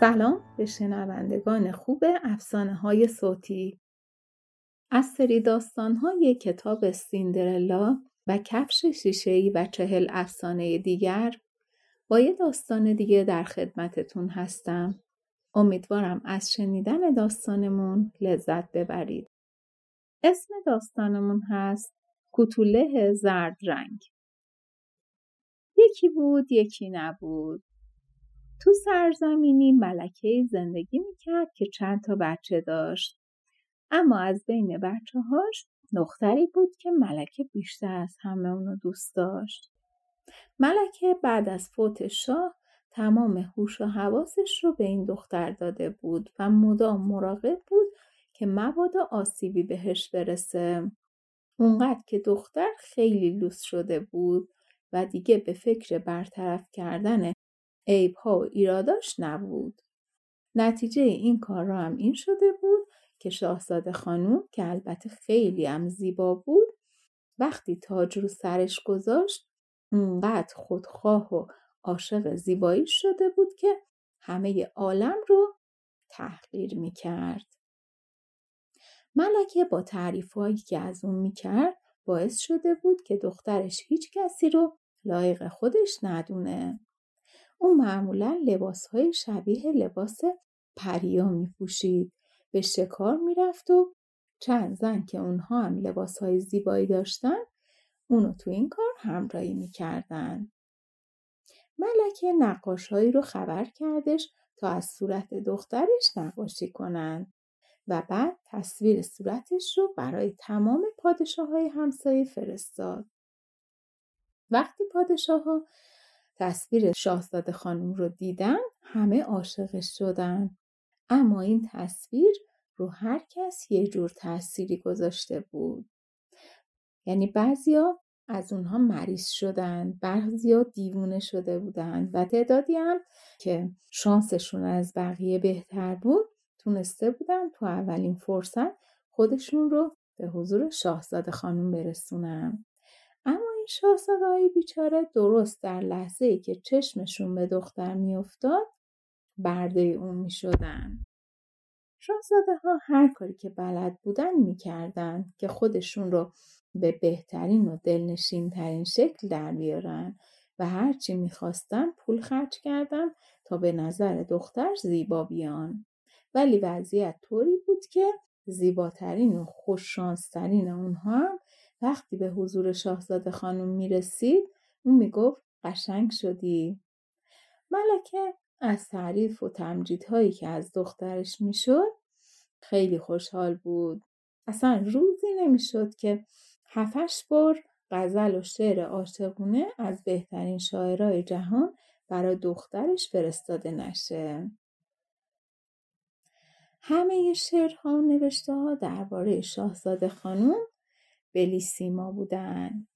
سلام به شنوندگان خوب افسانه های صوتی از سری داستان های کتاب سیندرلا و کفش شیشه‌ای و چهل افسانه دیگر با یه داستان دیگه در خدمتتون هستم. امیدوارم از شنیدن داستانمون لذت ببرید. اسم داستانمون هست کوتوله زرد رنگ. یکی بود یکی نبود. تو سرزمینی ملکه زندگی می‌کرد که چند تا بچه داشت. اما از بین بچه هاش دختری بود که ملکه بیشتر از همه اونو دوست داشت. ملکه بعد از فوت شاه تمام هوش و حواسش رو به این دختر داده بود و مدام مراقب بود که مبادا آسیبی بهش برسه. اونقدر که دختر خیلی لوس شده بود و دیگه به فکر برطرف کردن ها و ایراداش نبود. نتیجه این کار را هم این شده بود که شاهزاده خانوم که البته خیلی هم زیبا بود وقتی تاج رو سرش گذاشت اونقدر خودخواه و عاشق زیبایی شده بود که همه عالم رو تحقیر می‌کرد. ملکه با تعریفهایی که از اون می‌کرد باعث شده بود که دخترش هیچ کسی رو لایق خودش ندونه. او معمولا های شبیه لباس پریا می پوشید. به شکار می‌رفت و چند زن که اونها هم های زیبایی داشتن اونو تو این کار همراهی می‌کردن. ملکه نقاشهایی رو خبر کردش تا از صورت دخترش نقاشی کنند و بعد تصویر صورتش رو برای تمام پادشاه های همسایه فرستاد. وقتی پادشاه ها تصویر شاهزاده خانم رو دیدن همه عاشقش شدن. اما این تصویر رو هر کس یه جور تأثیری گذاشته بود. یعنی بعضیا از اونها مریض شدن بعضیا دیوونه شده بودن و تعدادی هم که شانسشون از بقیه بهتر بود تونسته بودن تو اولین فرصت خودشون رو به حضور شاهزاده خانم برسونن. اما این شاهزاده های بیچاره درست در لحظه ای که چشمشون به دختر میافتاد برده اون می شدن. شاهزاده ها هر کاری که بلد بودن می‌کردن که خودشون رو به بهترین و دلنشین ترین شکل در بیارن و هرچی می‌خواستن پول خرج کردن تا به نظر دختر زیبا بیان. ولی وضعیت طوری بود که زیباترین و خوششانسترین اونها هم وقتی به حضور شاهزاده خانم می رسید اون می گفت قشنگ شدی. ملکه از تعریف و تمجیدهایی که از دخترش می شد خیلی خوشحال بود. اصلا روزی نمی‌شد که هفتش بار غزل و شعر عاشقونه از بهترین شاعرای جهان برای دخترش فرستاده نشه. همه شعرها و نوشته ها درباره شاهزاده خانم بلیسیما بودن.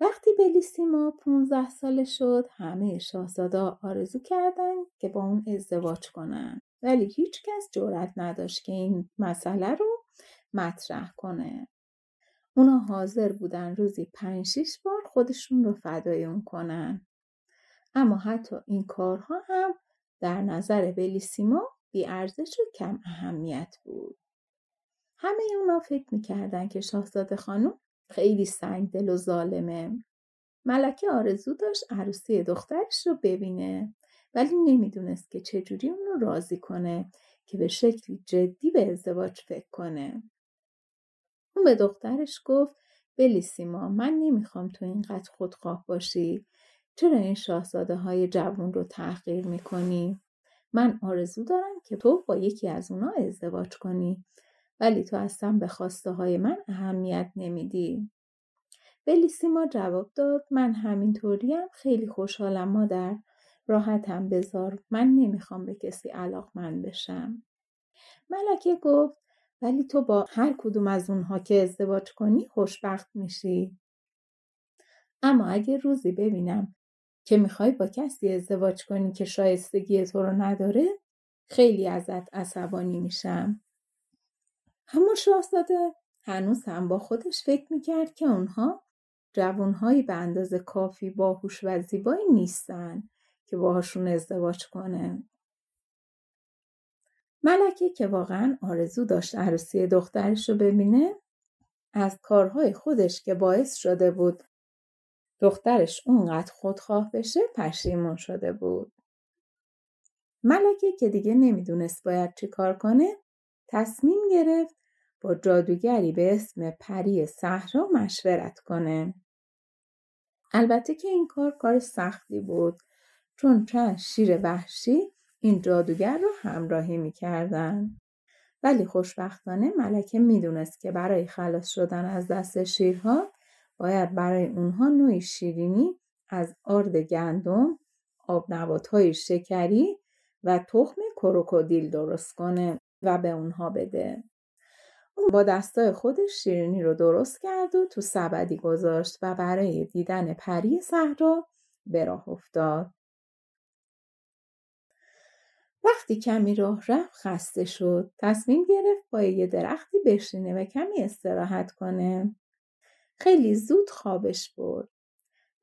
وقتی بلیسیما 15 ساله شد همه شاهزاده آرزو کردن که با اون ازدواج کنن ولی هیچ کس جرأت نداشت که این مسئله رو مطرح کنه. اونا حاضر بودن روزی پنج شیش بار خودشون رو فدای اون کنن. اما حتی این کارها هم در نظر بلیسیما ارزش و کم اهمیت بود. همه اونا فکر می‌کردن که شاهزاده خانم خیلی سنگ دل و ظالمه. ملکه آرزو داشت عروسی دخترش رو ببینه ولی نمی‌دونست که چجوری اون رو راضی کنه که به شکلی جدی به ازدواج فکر کنه. اون به دخترش گفت بلیسیما من نمی‌خوام تو اینقدر خودخواه باشی چرا این شاهزاده های جوون رو تحقیر می‌کنی؟ من آرزو دارم که تو با یکی از اونا ازدواج کنی ولی تو اصلا به خواسته های من اهمیت نمیدی. بلیسیما جواب داد من همینطوریم خیلی خوشحالم مادر. راحتم بذار من نمی‌خوام به کسی علاقمند بشم. ملکه گفت ولی تو با هر کدوم از اونها که ازدواج کنی خوشبخت میشی. اما اگه روزی ببینم که می‌خوای با کسی ازدواج کنی که شایستگی تو رو نداره خیلی ازت عصبانی میشم. اما شاهزاده هنوز هم با خودش فکر می‌کرد که اونها جوانهایی به اندازه کافی باهوش و زیبایی نیستن که باهاشون ازدواج کنه. ملکه که واقعا آرزو داشت عروسی دخترش رو ببینه از کارهای خودش که باعث شده بود دخترش اونقدر خودخواه بشه پشیمون شده بود. ملکه که دیگه نمی‌دونست باید چی کار کنه تصمیم گرفت با جادوگری به اسم پری صحرا مشورت کنه. البته که این کار کار سختی بود چون چند شیر وحشی این جادوگر رو همراهی می‌کردن. ولی خوشبختانه ملکه می‌دونست که برای خلاص شدن از دست شیرها باید برای اونها نوعی شیرینی از آرد گندم، آب های شکری و تخم کروکودیل درست کنه و به اونها بده. با دستای خودش شیرینی رو درست کرد و تو سبدی گذاشت و برای دیدن پری صحرا به راه افتاد. وقتی کمی راه رفت خسته شد. تصمیم گرفت با یه درختی بشینه و کمی استراحت کنه. خیلی زود خوابش برد.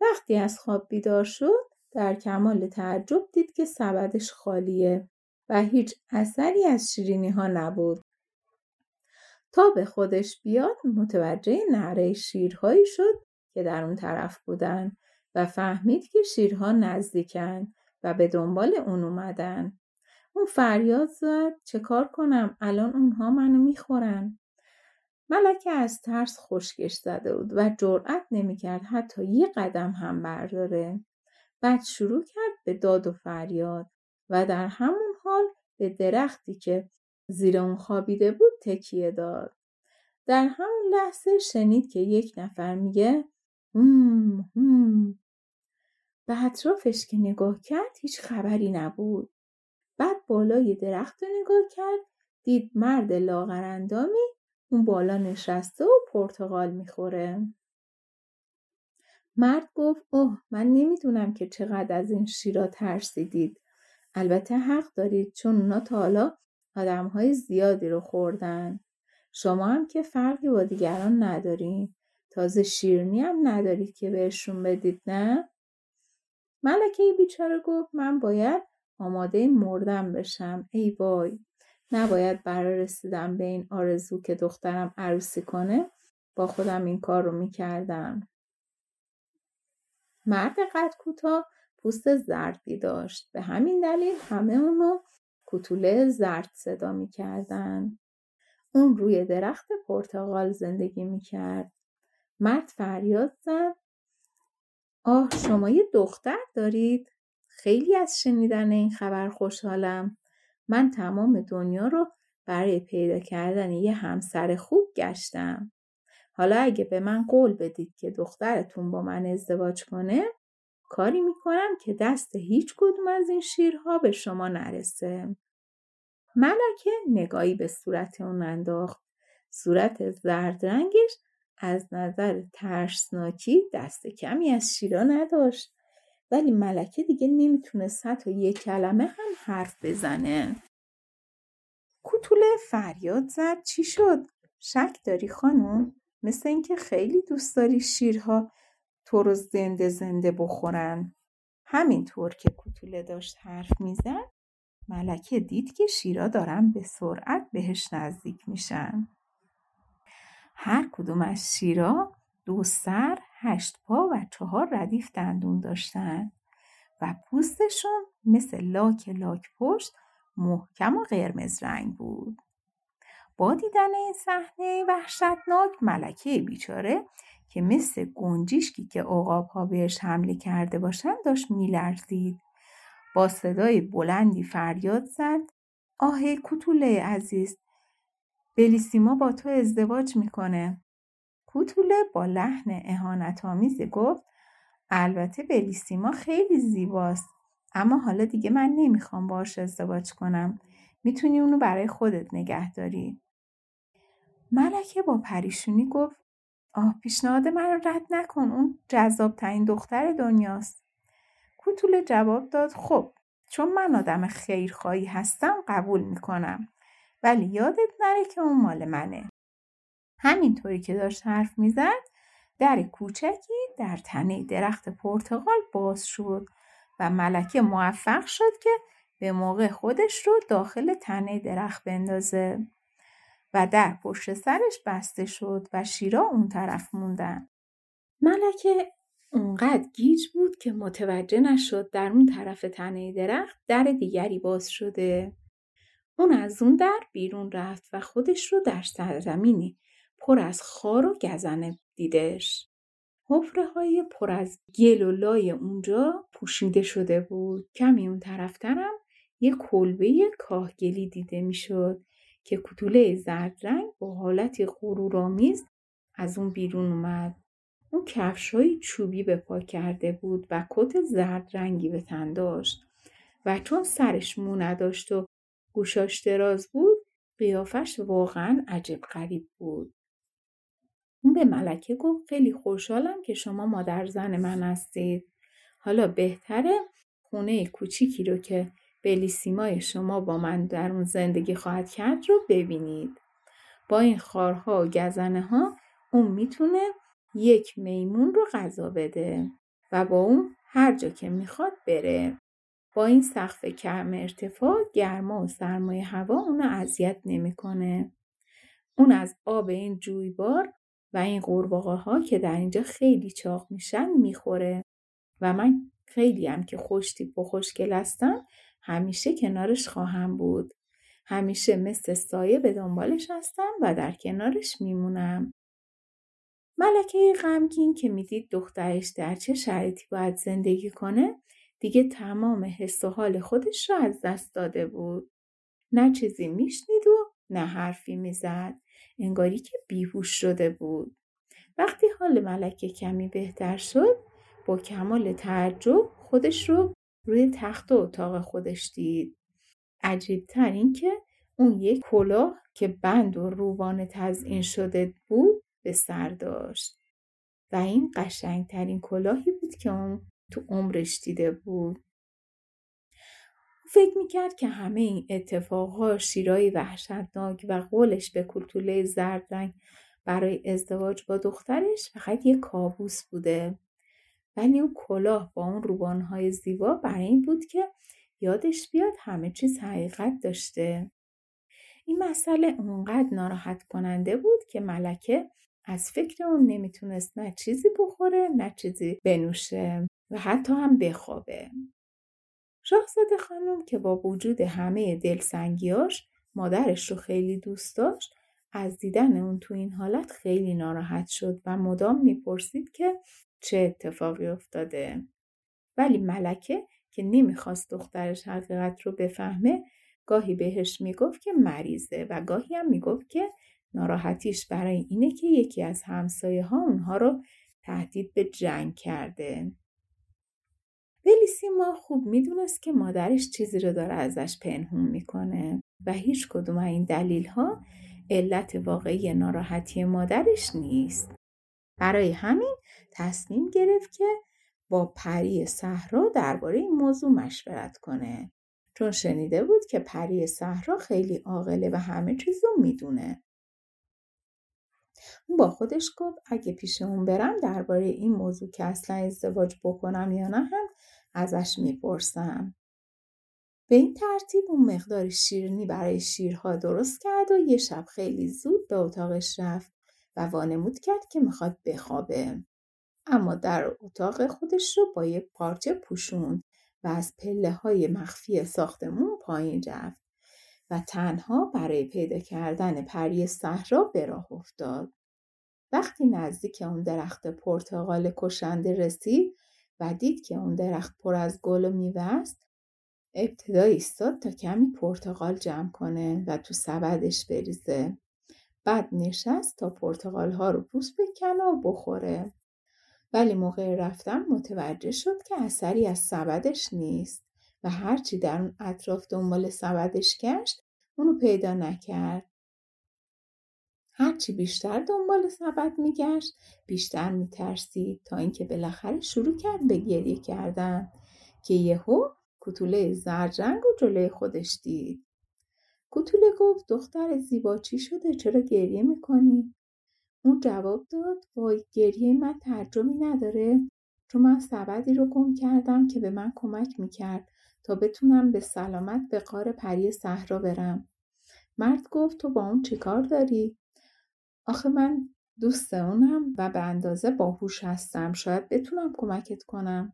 وقتی از خواب بیدار شد در کمال تعجب دید که سبدش خالیه و هیچ اثری از شیرینی ها نبود. تا به خودش بیاد متوجه نعره شیرهایی شد که در اون طرف بودن و فهمید که شیرها نزدیکن و به دنبال اون اومدن. اون فریاد زد چه کار کنم الان اونها منو می‌خورن. ملکه از ترس خشکش زده بود و جرأت نمی‌کرد حتی یه قدم هم برداره. بعد شروع کرد به داد و فریاد و در همون حال به درختی که زیر اون خوابیده بود تکیه داد. در همون لحظه شنید که یک نفر میگه هم هم به اطرافش که نگاه کرد هیچ خبری نبود. بعد بالای درخت رو نگاه کرد دید مرد لاغرندامی اون بالا نشسته و پرتغال می‌خوره. مرد گفت اوه من نمی‌دونم که چقدر از این شیرا ترسیدید. البته حق دارید چون اونا تا حالا آدم های زیادی رو خوردن. شما هم که فرقی با دیگران ندارین. تازه شیرنی هم ندارید که بهشون بدید نه؟ ملکه بیچاره گفت من باید آماده مردم بشم. ای وای. نباید برای رسیدن به این آرزو که دخترم عروسی کنه با خودم این کار رو می‌کردم. مرد قد کوتاه پوست زردی داشت. به همین دلیل همه اونو کوتوله زرد صدا می‌کردن. اون روی درخت پرتغال زندگی می‌کرد. مرد فریاد زد آه شما یه دختر دارید؟ خیلی از شنیدن این خبر خوشحالم. من تمام دنیا رو برای پیدا کردن یه همسر خوب گشتم. حالا اگه به من قول بدید که دخترتون با من ازدواج کنه کاری می‌کنم که دست هیچ کدوم از این شیرها به شما نرسه. ملکه نگاهی به صورت اون انداخت. صورت زرد رنگش از نظر ترسناکی دست کمی از شیرا نداشت. ولی ملکه دیگه نمی‌تونست حتی یک کلمه هم حرف بزنه. کوتوله فریاد زد چی شد؟ شک داری خانم؟ مثل اینکه خیلی دوست داری شیرها تو رو زنده زنده بخورن. همینطور که کوتوله داشت حرف می‌زد ملکه دید که شیرا دارن به سرعت بهش نزدیک میشن. هر کدوم از شیرا دو سر، هشت پا و چهار ردیف دندون داشتن و پوستشون مثل لاک لاک پشت محکم و قرمز رنگ بود. با دیدن این صحنه وحشتناک ملکه بیچاره که مثل گنجیشکی که عقاب ها بهش حمله کرده باشن داشت میلرزید. با صدای بلندی فریاد زد آه کوتوله عزیز بلیسیما با تو ازدواج می‌کنه. کوتوله با لحن اهانت آمیزی گفت البته بلیسیما خیلی زیباست اما حالا دیگه من نمی‌خوام باش ازدواج کنم. می‌تونی اونو برای خودت نگه داری. ملکه با پریشونی گفت آه پیشنهاد من رو رد نکن اون جذاب ترین دختر دنیاست. کوتوله جواب داد خب چون من آدم خیرخواهی هستم قبول می‌کنم ولی یادت نره که اون مال منه. همینطوری که داشت حرف می‌زد در کوچکی در تنه درخت پرتغال باز شد و ملکه موفق شد که به موقع خودش رو داخل تنه درخت بندازه و در پشت سرش بسته شد و شیرا اون طرف موندن. ملکه اونقدر گیج بود که متوجه نشد در اون طرف تنه درخت در دیگری باز شده. اون از اون در بیرون رفت و خودش رو در سرزمینی پر از خار و گزنه دیدش. حفره های پر از گل و لای اونجا پوشیده شده بود. کمی اون طرفترم یه کلبه کاهگلی دیده می‌شد که کتوله زرد رنگ با حالتی غرورآمیز از اون بیرون اومد. اون کفش های چوبی به پا کرده بود و کت زرد رنگی به تن داشت و چون سرش مو نداشت و گوشاش دراز بود قیافش واقعا عجب غریب بود. اون به ملکه گفت خیلی خوشحالم که شما مادر زن من هستید. حالا بهتره خونه کوچیکی رو که بلیسیمای شما با من در اون زندگی خواهد کرد رو ببینید. با این خارها و گزنه ها اون می‌تونه یک میمون رو غذا بده و با اون هر جا که می‌خواد بره. با این سقف کم ارتفاع گرما و سرمایه هوا اونو اذیت نمی‌کنه. اون از آب این جویبار و این قورباغه ها که در اینجا خیلی چاق میشن می‌خوره و من خیلی هم که خوشتیپ و خوشگل هستم همیشه کنارش خواهم بود. همیشه مثل سایه به دنبالش هستم و در کنارش میمونم. ملکه غمگین که می‌دید دخترش در چه شرایطی باید زندگی کنه دیگه تمام حس و حال خودش را از دست داده بود. نه چیزی میشنید و نه حرفی می‌زد. انگاری که بیهوش شده بود. وقتی حال ملکه کمی بهتر شد با کمال تعجب خودش رو روی تخت اتاق خودش دید. عجیبتر این که اون یک کلاه که بند و روبان تزئین شده بود به سر داشت و این قشنگترین کلاهی بود که اون تو عمرش دیده بود. فکر می‌کرد که همه این اتفاقها شیرایی وحشتناک و قولش به کلتوله زرد رنگ برای ازدواج با دخترش فقط یه کابوس بوده. ولی اون کلاه با اون روبانهای زیبا برای این بود که یادش بیاد همه چیز حقیقت داشته. این مسئله اونقدر ناراحت کننده بود که ملکه از فکر اون نمی‌تونست نه چیزی بخوره نه چیزی بنوشه و حتی هم بخوابه. شاهزاده خانم که با وجود همه دلسنگیاش مادرش رو خیلی دوست داشت از دیدن اون تو این حالت خیلی ناراحت شد و مدام می‌پرسید که چه اتفاقی افتاده. ولی ملکه که نمی‌خواست دخترش حقیقت رو بفهمه گاهی بهش می‌گفت که مریضه و گاهی هم می‌گفت که ناراحتیش برای اینه که یکی از همسایه ها اونها رو تهدید به جنگ کرده. بلیسیما خوب می‌دونست که مادرش چیزی رو داره ازش پنهون می‌کنه و هیچ کدوم این دلیل ها علت واقعی ناراحتی مادرش نیست. برای همین تصمیم گرفت که با پری صحرا درباره این موضوع مشورت کنه. چون شنیده بود که پری صحرا خیلی عاقله و همه چیز رو می‌دونه. اون با خودش گفت اگه پیش اون برم درباره این موضوع که اصلا ازدواج بکنم یا نه هم ازش می‌پرسم. به این ترتیب اون مقدار شیرنی برای شیرها درست کرد و یه شب خیلی زود به اتاقش رفت و وانمود کرد که می‌خواد بخوابه. اما در اتاق خودش رو با یک پارچه پوشون و از پله های مخفی ساختمون پایین رفت و تنها برای پیدا کردن پری صحرا به راه افتاد. وقتی نزدیک اون درخت پرتقال کشنده رسید و دید که اون درخت پر از گل و میوه است ابتدا ایستاد تا کمی پرتقال جمع کنه و تو سبدش بریزه. بعد نشست تا پرتقال ها رو پوست بکنه و بخوره. ولی موقع رفتن متوجه شد که اثری از سبدش نیست. و هرچی در اون اطراف دنبال سبدش گشت اونو پیدا نکرد. هرچی بیشتر دنبال سبد میگشت بیشتر میترسید تا اینکه بالاخره شروع کرد به گریه کردن که یهو کوتوله زرجنگ و جلوی خودش دید. کوتوله گفت دختر زیبا چی شده؟ چرا گریه می‌کنی؟ اون جواب داد وای گریه من ترجمی نداره چون من سبدی رو گم کردم که به من کمک می‌کرد تا بتونم به سلامت به قار پری صحرا برم. مرد گفت تو با اون چیکار داری؟ آخه من دوست اونم و به اندازه باهوش هستم. شاید بتونم کمکت کنم.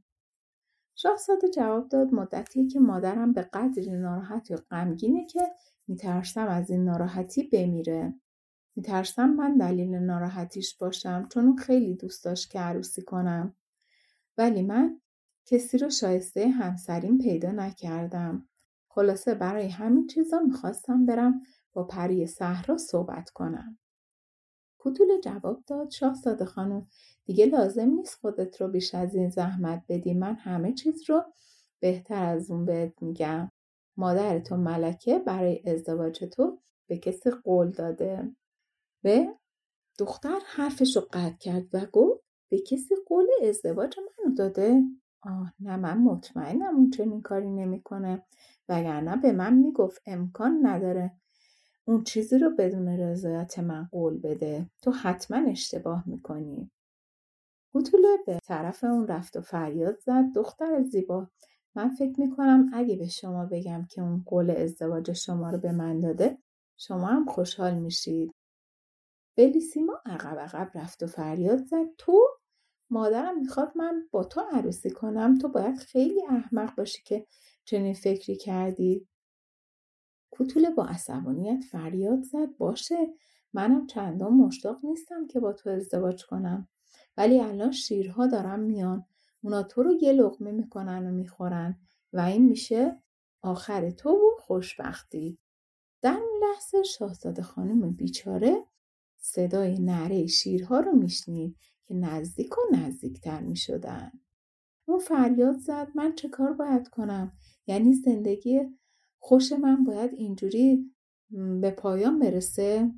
شاهزاده جواب داد مدتی که مادرم به قدری ناراحت و غمگینه که میترسم از این ناراحتی بمیره. میترسم من دلیل ناراحتیش باشم چون خیلی دوست داشت که عروسی کنم. ولی من کسی رو شایسته همسریم پیدا نکردم. خلاصه برای همین چیزا می‌خواستم برم با پری صحرا صحبت کنم. کوتوله جواب داد شاهزاده خانم دیگه لازم نیست خودت رو بیش از این زحمت بدی. من همه چیز رو بهتر از اون بهت میگم. مادر تو ملکه برای ازدواج تو به کسی قول داده. به؟ دختر حرفش رو قطع کرد و گفت به کسی قول ازدواج منو داده؟ آه نه من مطمئنم اون چنین کاری نمی‌کنه. وگرنه به من می‌گفت امکان نداره اون چیزی رو بدون رضایت من قول بده. تو حتما اشتباه می‌کنی. گوتوله به طرف اون رفت و فریاد زد. دختر زیبا من فکر می‌کنم اگه به شما بگم که اون قول ازدواج شما رو به من داده شما هم خوشحال میشید. بلیسیما عقب عقب رفت و فریاد زد. تو؟ مادرم می‌خواد من با تو عروسی کنم. تو باید خیلی احمق باشی که چنین فکری کردی. کوتوله با عصبانیت فریاد زد. باشه منم چندان مشتاق نیستم که با تو ازدواج کنم. ولی الان شیرها دارن میان. اونا تو رو یه لقمه می‌کنن و می‌خورن. و این میشه آخر تو و خوشبختی. در اون لحظه شاهزاده خانم بیچاره صدای نره شیرها رو میشنید. که نزدیک و نزدیکتر می‌شدن. اون فریاد زد من چه کار باید کنم؟ یعنی زندگی خوش من باید اینجوری به پایان برسه؟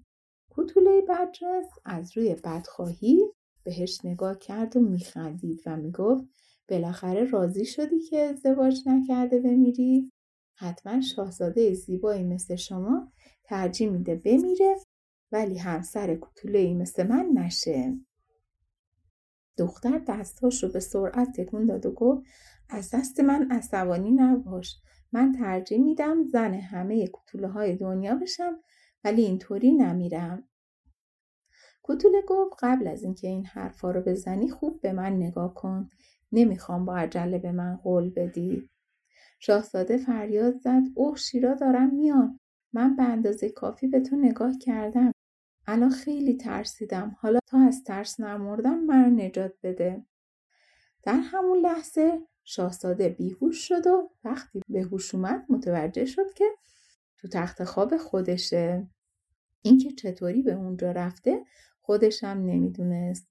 کوتوله بدرس از روی بدخواهی بهش نگاه کرد و میخندید و می‌گفت بالاخره راضی شدی که ازدواج نکرده بمیری؟ حتما شاهزاده زیبایی مثل شما ترجیح میده بمیره ولی همسر کوتوله مثل من نشه. دختر دستاش رو به سرعت تکون داد و گفت از دست من عصبانی نباش من ترجیح میدم زن همه کتوله های دنیا بشم ولی اینطوری نمیرم. کتوله گفت قبل از اینکه این حرفا رو بزنی خوب به من نگاه کن. نمی‌خوام با عجله به من قول بدی. شاهزاده فریاد زد اوه شیرا دارم میان. من به اندازه کافی به تو نگاه کردم. الان خیلی ترسیدم. حالا تا از ترس نمردم مرا نجات بده. در همون لحظه شاهزاده بیهوش شد و وقتی به هوش اومد متوجه شد که تو تخت خواب خودشه اینکه چطوری به اونجا رفته خودش هم نمی‌دونست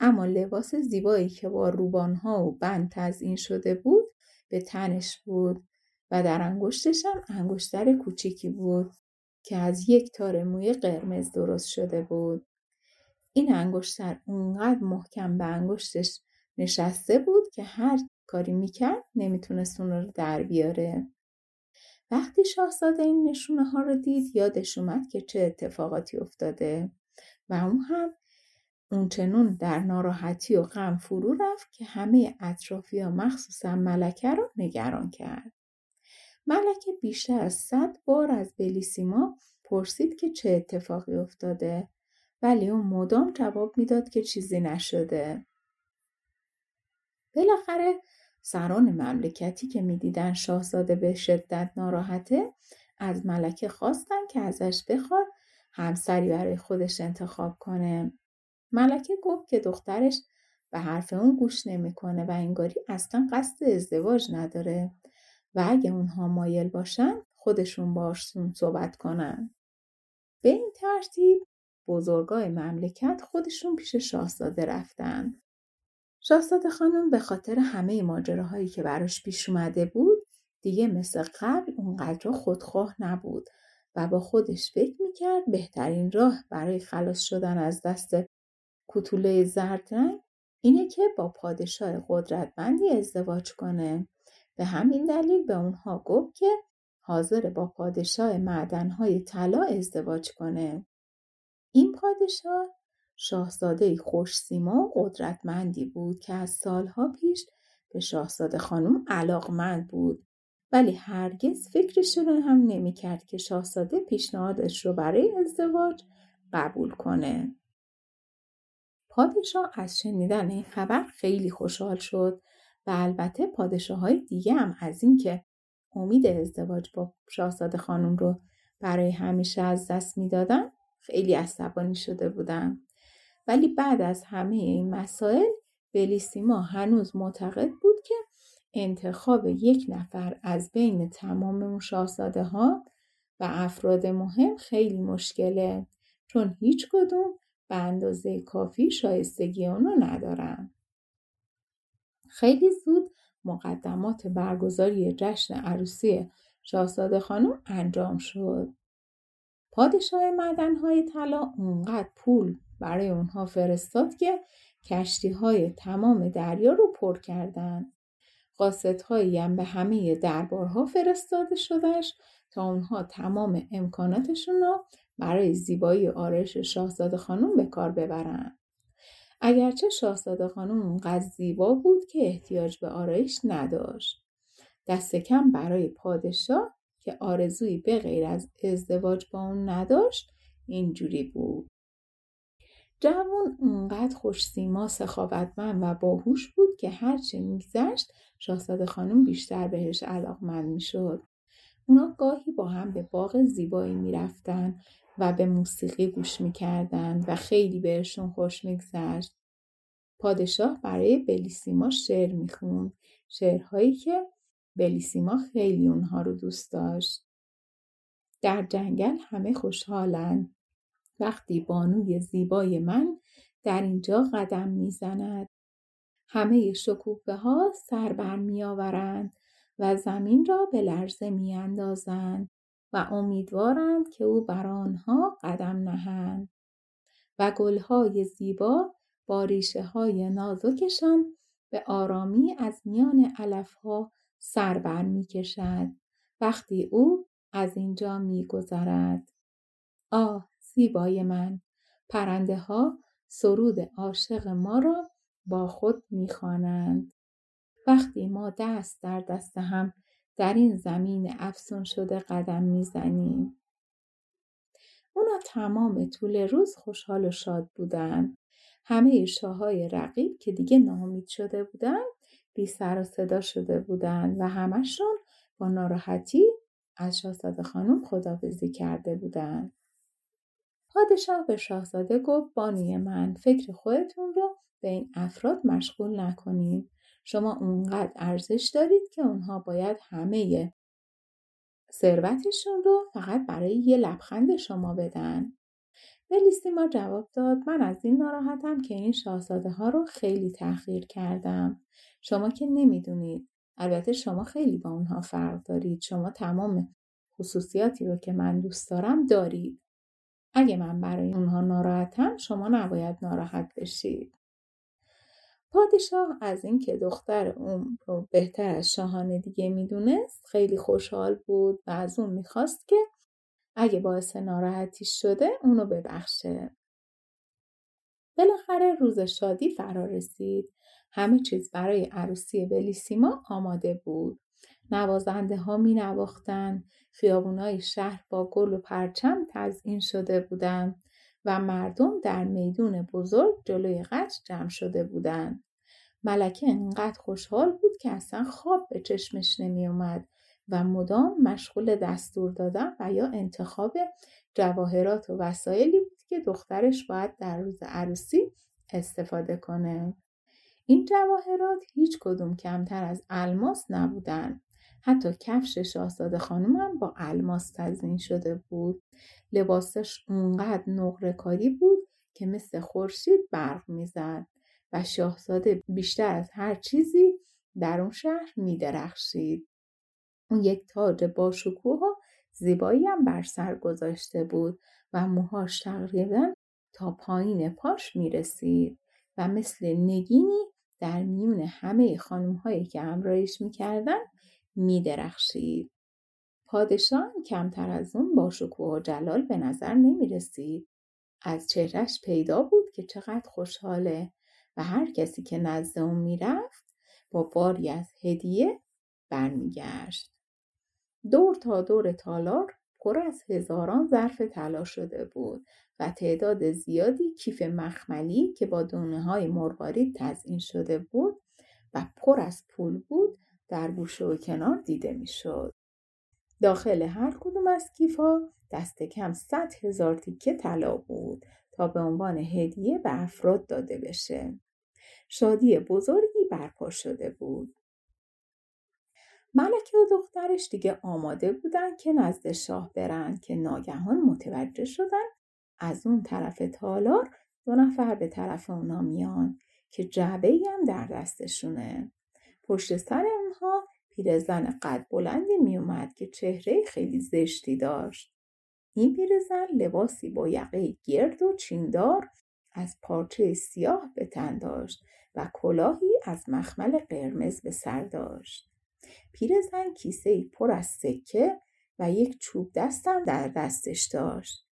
اما لباس زیبایی که با روبانها و بند تزئین شده بود به تنش بود و در انگشتش هم انگشتر کوچیکی بود که از یک تار موی قرمز درست شده بود این انگشتر اونقدر محکم به انگشتش نشسته بود که هر کاری می‌کرد نمی‌تونست اون رو در بیاره. وقتی شاهزاده این نشونه ها رو دید یادش اومد که چه اتفاقاتی افتاده و اون هم اونچنون در ناراحتی و غم فرو رفت که همه اطرافی ها مخصوصا ملکه رو نگران کرد. ملکه بیشتر از صد بار از بلیسیما پرسید که چه اتفاقی افتاده ولی اون مدام جواب می‌داد که چیزی نشده. بالاخره سران مملکتی که می‌دیدن شاهزاده به شدت ناراحته از ملکه خواستن که ازش بخواد همسری برای خودش انتخاب کنه. ملکه گفت که دخترش به حرف اون گوش نمی‌کنه و انگاری اصلا قصد ازدواج نداره و اگه اونها مایل باشن خودشون باشون صحبت کنن. به این ترتیب بزرگای مملکت خودشون پیش شاهزاده رفتن. شاهزاده خانم به خاطر همه ماجراهایی که براش پیش اومده بود دیگه مثل قبل اونقدر خودخواه نبود و با خودش فکر می‌کرد بهترین راه برای خلاص شدن از دست کتوله زرد رنگ اینه که با پادشاه قدرتمندی ازدواج کنه. به همین دلیل به اونها گفت که حاضر با پادشاه معدنهای طلا ازدواج کنه. این پادشاه شاهزاده خوش سیما و قدرتمندی بود که از سالها پیش به شاهزاده خانم علاقمند بود ولی هرگز فکرش رو هم نمی‌کرد که شاهزاده پیشنهادش رو برای ازدواج قبول کنه. پادشاه از شنیدن این خبر خیلی خوشحال شد و البته پادشاه های دیگه هم از اینکه امید ازدواج با شاهزاده خانم رو برای همیشه از دست می‌دادن خیلی عصبانی شده بودن ولی بعد از همه این مسائل بلیسیما هنوز معتقد بود که انتخاب یک نفر از بین تمام اون شاهزاده ها و افراد مهم خیلی مشکله چون هیچ کدوم به اندازه کافی شایستگی اونو ندارن. خیلی زود مقدمات برگزاری جشن عروسی شاهزاده خانم انجام شد. پادشاه معدنهای طلا اونقدر پول برای اونها فرستاد که کشتی های تمام دریا رو پر کردن. قاصدهایی هم به همه دربارها فرستاده شدش تا اونها تمام امکاناتشون رو برای زیبایی آرایش شاهزاده خانم به کار ببرن. اگرچه شاهزاده خانم اونقدر زیبا بود که احتیاج به آرایش نداشت. دست کم برای پادشاه که آرزویی به غیر از ازدواج با اون نداشت اینجوری بود. جوون اونقدر خوش سیما سخاوتمند و باهوش بود که هرچه میگذشت شاهزاده خانم بیشتر بهش علاقمند می‌شد. اونا گاهی با هم به باغ زیبایی می‌رفتن و به موسیقی گوش می‌کردند و خیلی بهشون خوش میگذشت. پادشاه برای بلیسیما شعر می‌خوند. شعرهایی که بلیسیما خیلی اونها رو دوست داشت. در جنگل همه خوشحالند. وقتی بانوی زیبای من در اینجا قدم می‌زند. همه شکوفه ها سر بر می آورند و زمین را به لرزه می اندازند. و امیدوارند که او بر آنها قدم نهند و گلهای زیبا با ریشه های نازکشان به آرامی از میان علفها سر بر می کشد وقتی او از اینجا می گذرد. آه زیبای من پرنده ها سرود عاشق ما را با خود می خوانند. وقتی ما دست در دست هم در این زمین افسون شده قدم می‌زنیم. اونا تمام طول روز خوشحال و شاد بودن. همه شاههای رقیب که دیگه ناامید شده بودن بی سر و صدا شده بودن و همشون با ناراحتی از شاهزاده خانم خدافزی کرده بودن. پادشاه به شاهزاده گفت بانوی من فکر خودتون رو به این افراد مشغول نکنید. شما اونقدر ارزش دارید که اونها باید همه ثروتشون رو فقط برای یه لبخند شما بدن. بلیستیما جواب داد من از این ناراحتم که این شاهزاده ها رو خیلی تأخیر کردم. شما که نمی‌دونید. البته شما خیلی با اونها فرق دارید. شما تمام خصوصیاتی رو که من دوست دارم دارید. اگه من برای اونها ناراحتم شما نباید ناراحت بشید. پادشاه از اینکه دختر اون رو بهتر از شاهان دیگه می‌دونست خیلی خوشحال بود و از اون می‌خواست که اگه باعث ناراحتی شده اونو ببخشه. بالاخره روز شادی فرا رسید. همه چیز برای عروسی بلیسیما آماده بود. نوازنده ها می نواختن. خیابونای شهر با گل و پرچم تزئین شده بودند و مردم در میدون بزرگ جلوی قصر جمع شده بودند. ملکه انقدر خوشحال بود که اصلا خواب به چشمش نمی اومد و مدام مشغول دستور دادن و یا انتخاب جواهرات و وسایلی بود که دخترش باید در روز عروسی استفاده کنه. این جواهرات هیچ کدوم کمتر از الماس نبودن. حتی کفش شاهزاده خانم هم با الماس تزین شده بود. لباسش اونقدر نقره کاری بود که مثل خورشید برق می‌زد و شاهزاده بیشتر از هر چیزی در اون شهر میدرخشید. اون یک تاج با شکوه و زیبایی هم بر سر گذاشته بود و موهاش تقریبا تا پایین پاش می رسید و مثل نگینی در میون همه خانم هایی که همراهیش می کردن می درخشید. پادشاه کمتر از اون با شکوه و جلال به نظر نمی رسید. از چهرش پیدا بود که چقدر خوشحاله و هر کسی که نزد اون می‌رفت با باری از هدیه برمیگشت. دور تا دور تالار پر از هزاران ظرف طلا شده بود و تعداد زیادی کیف مخملی که با دونه های مرغارید تزئین شده بود و پر از پول بود در گوشه و کنار دیده می‌شد. داخل هر کدوم از کیف ها دست کم صد هزار تیکه طلا بود تا به عنوان هدیه به افراد داده بشه. شادی بزرگی برپا شده بود. ملکه و دخترش دیگه آماده بودن که نزد شاه برن که ناگهان متوجه شدن از اون طرف تالار دو نفر به طرف اونا میان که جعبه هم در دستشونه. پشت سر اونها پیرزن قد بلندی میومد که چهره خیلی زشتی داشت. این پیرزن لباسی با یقه گرد و چیندار از پارچه سیاه به تن داشت و کلاهی از مخمل قرمز به سر داشت. پیرزن کیسه پر از سکه و یک چوب دستم در دستش داشت.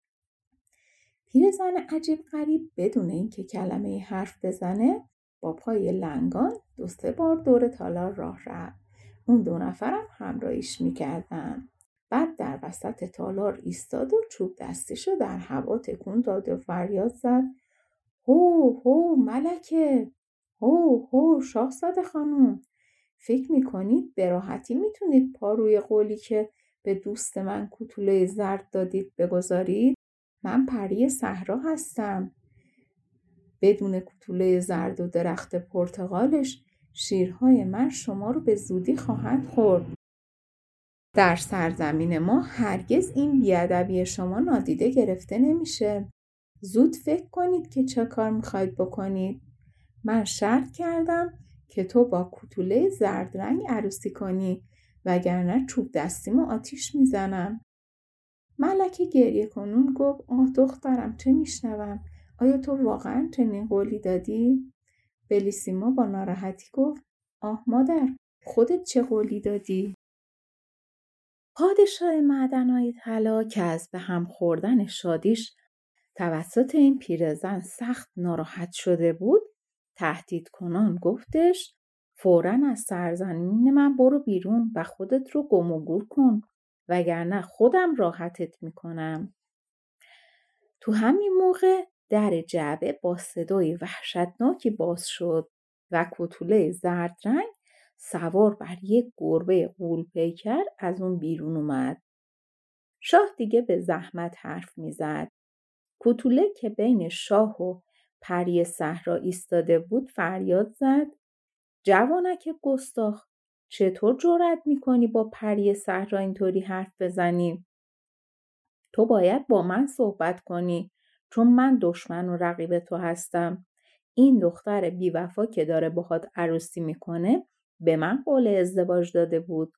پیرزن عجیب غریب بدون اینکه کلمه حرف بزنه با پای لنگان دو سه بار دور تالار راه رفت. اون دو نفرم همراهیش می‌کردن. بعد در وسط تالار ایستاد و چوب دستشو در هوا تکون داد و فریاد زد. هو هو ملکه! هو هو شاهزاده خانم! فکر می‌کنید به راحتی می‌تونید پا روی قولی که به دوست من کوتوله زرد دادید بگذارید؟ من پری صحرا هستم. بدون کوتوله زرد و درخت پرتغالش شیرهای من شما رو به زودی خواهند خورد. در سرزمین ما هرگز این بیادبی شما نادیده گرفته نمیشه. زود فکر کنید که چه کار می‌خواید بکنید. من شرط کردم که تو با کوتوله زرد رنگ عروسی کنی وگرنه چوب دستیمو آتیش می‌زنم. ملکه گریه کنون گفت آه دخترم چه میشنوم؟ آیا تو واقعا چنین قولی دادی؟ بلیسیما با ناراحتی گفت آه مادر خودت چه قولی دادی؟ پادشاه معدنهای طلا که از به هم خوردن شادیش توسط این پیرزن سخت ناراحت شده بود تهدید کنان گفتش فورا از سرزمین من برو بیرون و خودت رو گم و گور کن وگرنه خودم راحتت می‌کنم تو همین موقع در جعبه با صدای وحشتناکی باز شد و کتوله زرد رنگ سوار بر یک گربه قول پیکر از اون بیرون اومد. شاه دیگه به زحمت حرف می‌زد. کتوله که بین شاه و پری صحرا ایستاده بود فریاد زد جوانک گستاخ چطور جرأت می‌کنی با پری صحرا اینطوری حرف بزنی تو باید با من صحبت کنی چون من دشمن و رقیب تو هستم این دختر بیوفا که داره باهات عروسی می‌کنه به من قول ازدواج داده بود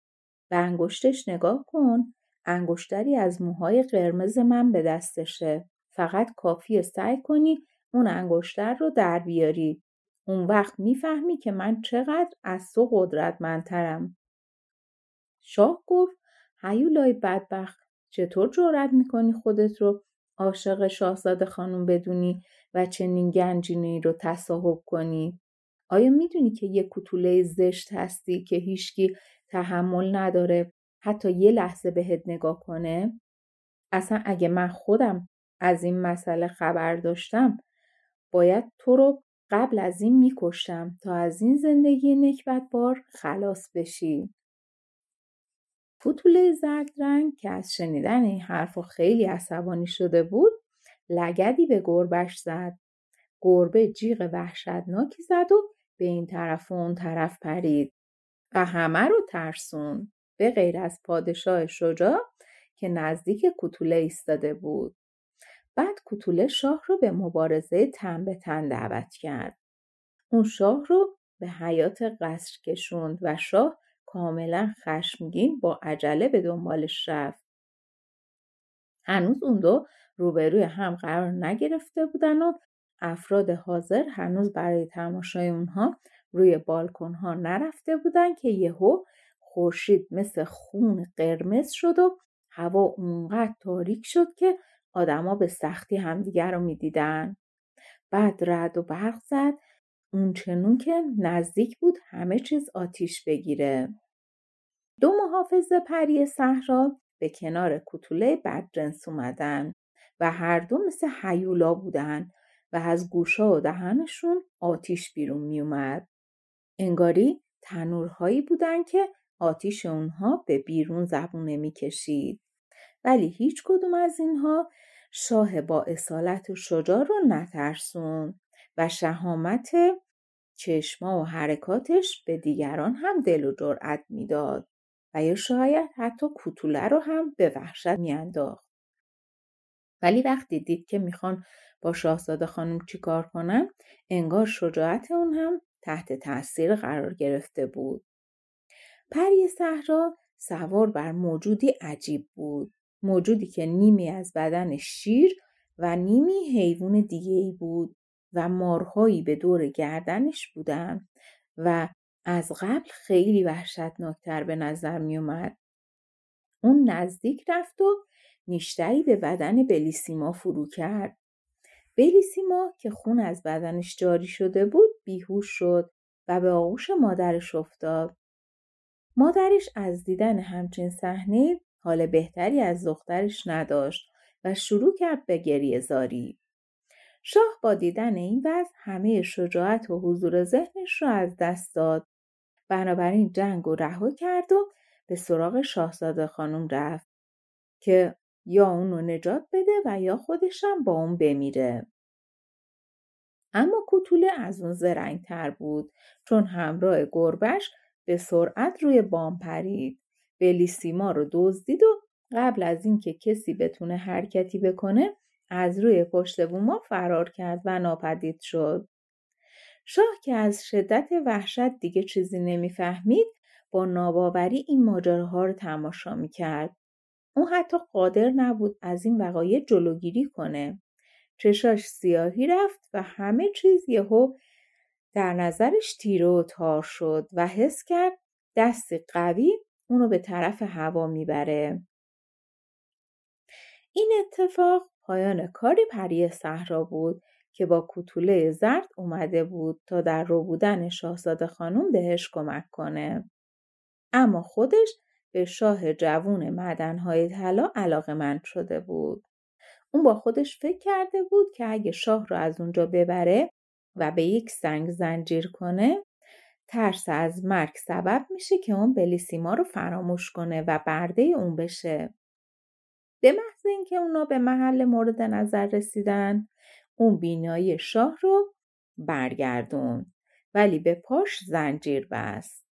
به انگشتش نگاه کن انگشتری از موهای قرمز من به دستشه فقط کافیه سعی کنی اون انگشتر رو در بیاری. اون وقت می‌فهمی که من چقدر از تو قدرتمندترم. شاه گفت هیولای بدبخت چطور جرأت می‌کنی خودت رو عاشق شاهزاده خانم بدونی و چنین گنجینه رو تصاحب کنی؟ آیا می‌دونی که یه کتوله زشت هستی که هیچکی تحمل نداره حتی یه لحظه بهت نگاه کنه؟ اصلا اگه من خودم از این مسئله خبر داشتم باید تو رو قبل از این میکشتم تا از این زندگی نکبت بار خلاص بشی. پوتوله زرد رنگ که از شنیدن این حرف خیلی عصبانی شده بود لگدی به گربش زد. گربه جیغ وحشتناکی زد و به این طرف و اون طرف پرید و همه رو ترسون به غیر از پادشاه شجاع که نزدیک کوتوله ایستاده بود. بعد کوتوله شاه رو به مبارزه تن به تن دعوت کرد. اون شاه رو به حیات قصر کشوند و شاه کاملا خشمگین با عجله به دنبالش رفت. هنوز اون دو روبروی هم قرار نگرفته بودن و افراد حاضر هنوز برای تماشای اونها روی بالکن ها نرفته بودن که یهو خورشید مثل خون قرمز شد و هوا اونقدر تاریک شد که آدما به سختی همدیگر رو می‌دیدن. بعد رد و برق زد اون چنون که نزدیک بود همه چیز آتیش بگیره. دو محافظ پری صحرا به کنار کوتوله بدجنس اومدن و هر دو مثل حیولا بودن و از گوشا و دهنشون آتیش بیرون میومد. انگاری تنورهایی بودن که آتیش اونها به بیرون زبونه می‌کشید. ولی هیچ کدوم از اینها شاه با اصالت و شجاع رو نترسون و شهامت چشما و حرکاتش به دیگران هم دل و جرأت می‌داد و یا شاید حتی کوتوله رو هم به وحشت میانداخت. ولی وقتی دید که می‌خوان با شاهزاده خانم چیکار کنن انگار شجاعت اون هم تحت تاثیر قرار گرفته بود. پری صحرا سوار بر موجودی عجیب بود. موجودی که نیمی از بدن شیر و نیمی حیوان دیگه ای بود و مارهایی به دور گردنش بودن و از قبل خیلی وحشتناکتر به نظر می اومد. اون نزدیک رفت و نیشتری به بدن بلیسیما فرو کرد. بلیسیما که خون از بدنش جاری شده بود بیهوش شد و به آغوش مادرش افتاد. مادرش از دیدن همچین صحنه حال بهتری از دخترش نداشت و شروع کرد به گریه زاری. شاه با دیدن این وضع همه شجاعت و حضور ذهنش را از دست داد. بنابراین جنگ و رها کرد و به سراغ شاهزاده خانم رفت که یا اونو نجات بده و یا خودشم با اون بمیره. اما کوتوله از اون زرنگ تر بود چون همراه گربش به سرعت روی بام پرید. بلیسیما رو دزدید و قبل از اینکه کسی بتونه حرکتی بکنه از روی پشت بوما فرار کرد و ناپدید شد. شاه که از شدت وحشت دیگه چیزی نمی‌فهمید با ناباوری این ماجراها رو تماشا می‌کرد. اون حتی قادر نبود از این وقایع جلوگیری کنه. چشاش سیاهی رفت و همه چیز یهو در نظرش تیره و تار شد و حس کرد دستی قوی اونو به طرف هوا می‌بره. این اتفاق پایان کاری پری صحرا بود که با کوتوله زرد اومده بود تا در رو بودن شاهزاده خانم بهش کمک کنه. اما خودش به شاه جوون معدنهای طلا علاقه من شده بود. اون با خودش فکر کرده بود که اگه شاه رو از اونجا ببره و به یک سنگ زنجیر کنه ترس از مرگ سبب میشه که اون بلیسیما رو فراموش کنه و برده اون بشه. به محض اینکه اونا به محل مورد نظر رسیدن اون بینایی شاه رو برگردون ولی به پاش زنجیر بست.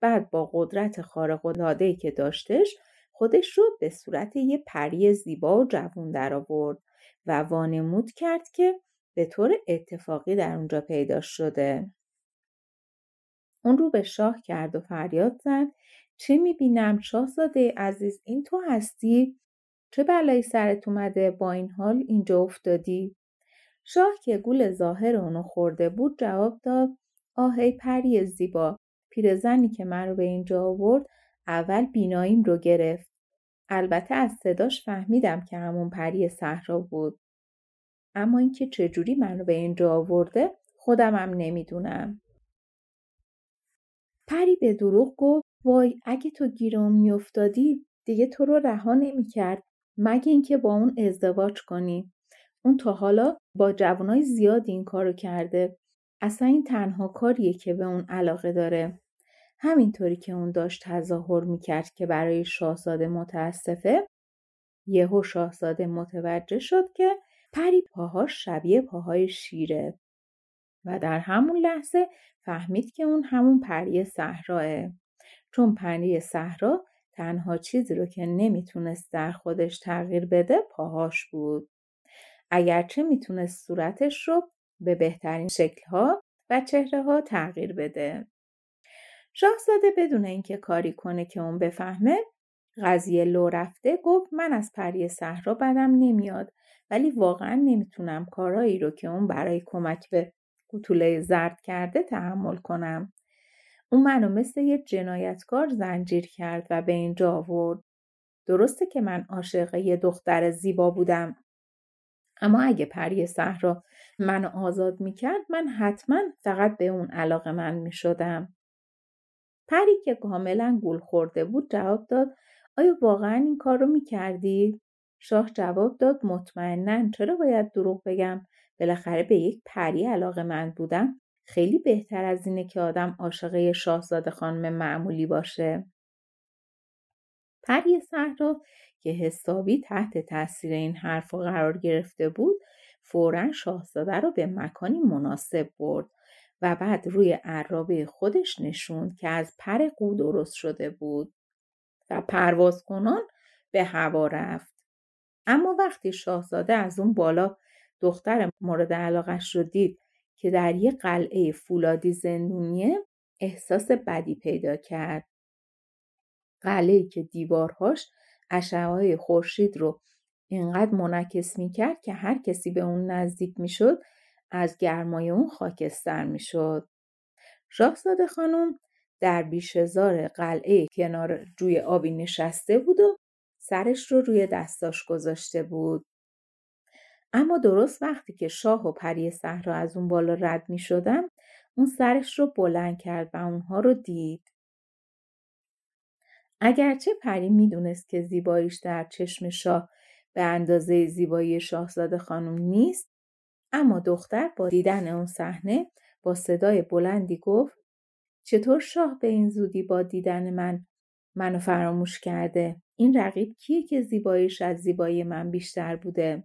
بعد با قدرت خارق العاده که داشتش خودش رو به صورت یه پری زیبا و جوون در آورد و وانمود کرد که به طور اتفاقی در اونجا پیدا شده. اون رو به شاه کرد و فریاد زد چه می‌بینم شاهزاده عزیز این تو هستی؟ چه بلایی سرت اومده با این حال اینجا افتادی؟ شاه که گول ظاهر اونو خورده بود جواب داد آهی پری زیبا پیرزنی که من رو به اینجا آورد اول بیناییم رو گرفت. البته از صداش فهمیدم که همون پری صحرا بود. اما اینکه چجوری منو به اینجا آورده خودمم نمی‌دونم. پری به دروغ گفت وای اگه تو گیرم میافتادی دیگه تو رو رها نمی‌کرد مگه اینکه با اون ازدواج کنی؟ اون تا حالا با جوانای زیاد این کارو کرده. اصلا این تنها کاریه که به اون علاقه داره. همینطوری که اون داشت تظاهر می‌کرد که برای شاهزاده متاسفه یهو شاهزاده متوجه شد که پری پاهاش شبیه پاهای شیره. و در همون لحظه فهمید که اون همون پری صحراه. چون پری صحرا تنها چیزی رو که نمی‌تونست در خودش تغییر بده پاهاش بود. اگرچه می‌تونست صورتش رو به بهترین شکلها و چهره ها تغییر بده شاهزاده بدون اینکه کاری کنه که اون بفهمه قضیه لو رفته گفت من از پری صحرا بدم نمیاد ولی واقعا نمی‌تونم کارایی رو که اون برای کمک به کوتوله زرد کرده تحمل کنم. اون منو مثل یه جنایتکار زنجیر کرد و به اینجا آورد. درسته که من عاشق یه دختر زیبا بودم. اما اگه پری صحرا منو آزاد می‌کرد من حتما فقط به اون علاقه من می‌شدم. پری که کاملا گول خورده بود جواب داد آیا واقعا این کار رو می‌کردی؟ شاه جواب داد مطمئنا چرا باید دروغ بگم بالاخره به یک پری علاقه من بودم خیلی بهتر از اینه که آدم عاشقه شاهزاده خانم معمولی باشه پری صحرا که حسابی تحت تاثیر این حرف قرار گرفته بود فورا شاهزاده رو به مکانی مناسب برد و بعد روی عرابه خودش نشوند که از پر قو درست شده بود و پرواز کنان به هوا رفت. اما وقتی شاهزاده از اون بالا دختر مورد علاقش رو دید که در یه قلعه فولادی زندونیه احساس بدی پیدا کرد. قلعه که دیوارهاش اشعه خورشید رو اینقدر منعکس می‌کرد که هر کسی به اون نزدیک می‌شد از گرمای اون خاکستر می‌شد. شاهزاده خانم در بیشزار قلعه کنار جوی آبی نشسته بود و سرش رو روی دستاش گذاشته بود. اما درست وقتی که شاه و پری صحرا از اون بالا رد می شدن اون سرش رو بلند کرد و اونها رو دید. اگرچه پری می‌دونست که زیباییش در چشم شاه به اندازه زیبایی شاهزاده خانم نیست اما دختر با دیدن اون صحنه با صدای بلندی گفت چطور شاه به این زودی با دیدن من منو فراموش کرده؟ این رقیب کیه که زیباییش از زیبایی من بیشتر بوده؟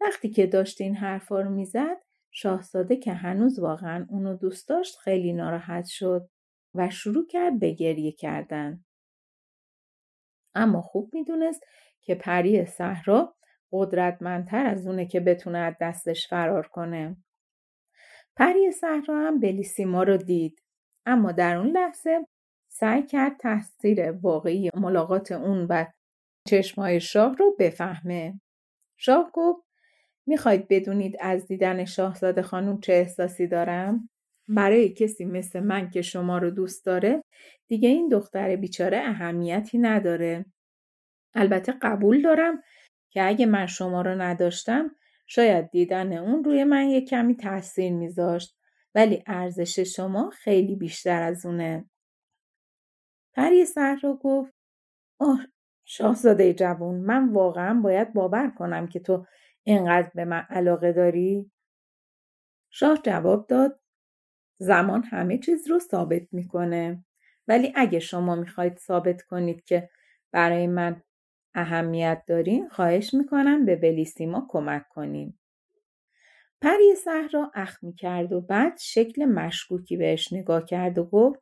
وقتی که داشت این حرفا رو می‌زد شاهزاده که هنوز واقعا اونو دوست داشت خیلی ناراحت شد و شروع کرد به گریه کردن. اما خوب می‌دونست که پری صحرا قدرتمندتر از اونه که بتونه از دستش فرار کنه پری صحرا هم بلیسیما رو دید اما در اون لحظه سعی کرد تاثیر واقعی ملاقات اون و چشمای شاه رو بفهمه. شاه گفت می‌خواید بدونید از دیدن شاهزاده خانم چه احساسی دارم؟ برای کسی مثل من که شما رو دوست داره دیگه این دختر بیچاره اهمیتی نداره. البته قبول دارم که اگه من شما رو نداشتم شاید دیدن اون روی من یه کمی تاثیر میذاشت ولی ارزش شما خیلی بیشتر از اونه. پری صحرا گفت آه شاهزاده جوون من واقعا باید باور کنم که تو اینقدر به من علاقه داری؟ شاه جواب داد زمان همه چیز رو ثابت می‌کنه ولی اگه شما می‌خواید ثابت کنید که برای من اهمیت دارین خواهش می‌کنم به بلیسیما کمک کنیم. پری صحرا اخ می کرد و بعد شکل مشکوکی بهش نگاه کرد و گفت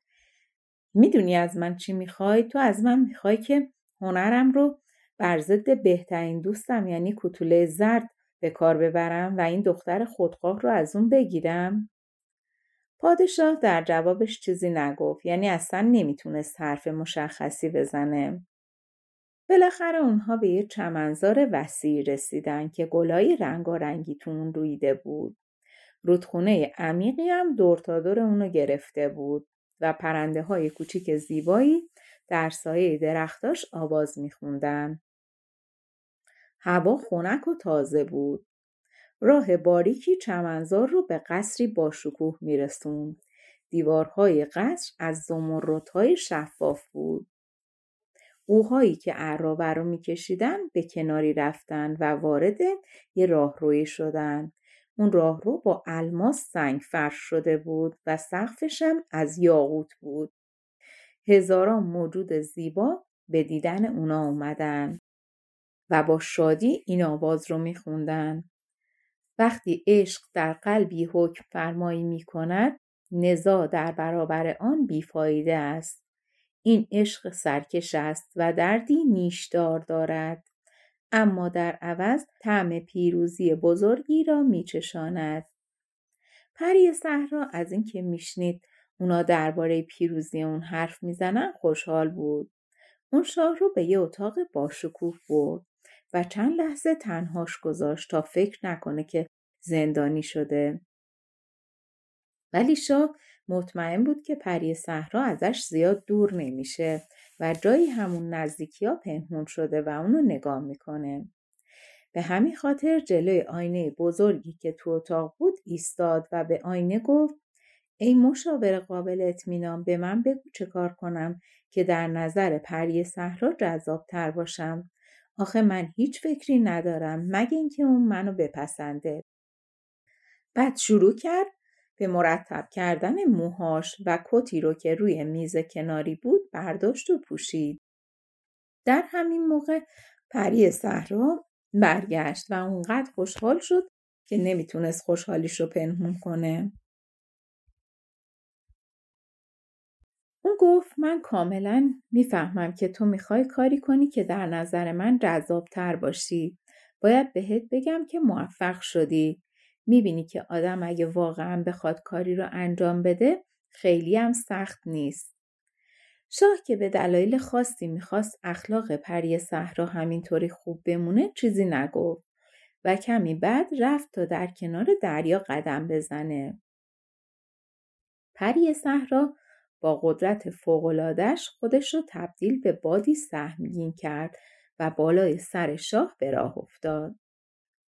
می‌دونی از من چی می‌خوای؟ تو از من می‌خوای که هنرم رو بر ضد بهترین دوستم یعنی کوتوله زرد به کار ببرم و این دختر خودخواه رو از اون بگیرم؟ پادشاه در جوابش چیزی نگفت یعنی اصلا نمی‌تونست حرف مشخصی بزنه. بالاخره اونها به یه چمنزار وسیع رسیدن که گلای رنگارنگی تو اون رویده بود. رودخونه عمیقی هم دور تا دور اونو گرفته بود و پرنده های کوچیک زیبایی در سایه درختاش آواز میخوندن. هوا خنک و تازه بود. راه باریکی چمنزار رو به قصری با شکوه میرسون. دیوارهای قصر از زمردهای شفاف بود. قوهایی که عرابه رو میکشیدن به کناری رفتن و وارد یه راهروی شدن. اون راهرو با الماس سنگ فرش شده بود و سقفش هم از یاقوت بود. هزاران موجود زیبا به دیدن اونا اومدن. و با شادی این آواز رو میخوندن. وقتی عشق در قلبی حکم فرمایی می کند نزا در برابر آن بیفایده است. این عشق سرکش است و دردی نیشدار دارد. اما در عوض طعم پیروزی بزرگی را میچشاند. پری صحرا از اینکه میشنید اونا درباره پیروزی اون حرف می‌زنن خوشحال بود. اون شاه رو به یه اتاق باشکوه برد و چند لحظه تنهاش گذاشت تا فکر نکنه که زندانی شده. ولی شاه مطمئن بود که پری صحرا ازش زیاد دور نمیشه و جایی همون نزدیکی ها پنهون شده و اونو نگاه می‌کنه. به همین خاطر جلوی آینه بزرگی که تو اتاق بود ایستاد و به آینه گفت ای مشاور قابل اطمینان به من بگو چه کار کنم که در نظر پری صحرا جذاب تر باشم آخه من هیچ فکری ندارم مگه اینکه اون منو بپسنده بعد شروع کرد به مرتب کردن موهاش و کتی رو که روی میز کناری بود برداشت و پوشید. در همین موقع پری صحرا برگشت و اونقدر خوشحال شد که نمی‌تونست خوشحالیش رو پنهون کنه. اون گفت من کاملا می‌فهمم که تو می‌خوای کاری کنی که در نظر من جذابتر باشی. باید بهت بگم که موفق شدی. می‌بینی که آدم اگه واقعا بخواد کاری رو انجام بده خیلی هم سخت نیست. شاه که به دلایل خاصی می‌خواست اخلاق پری صحرا همینطوری خوب بمونه چیزی نگفت و کمی بعد رفت تا در کنار دریا قدم بزنه. پری صحرا با قدرت فوقلادش خودش رو تبدیل به بادی سهمگین کرد و بالای سر شاه به راه افتاد.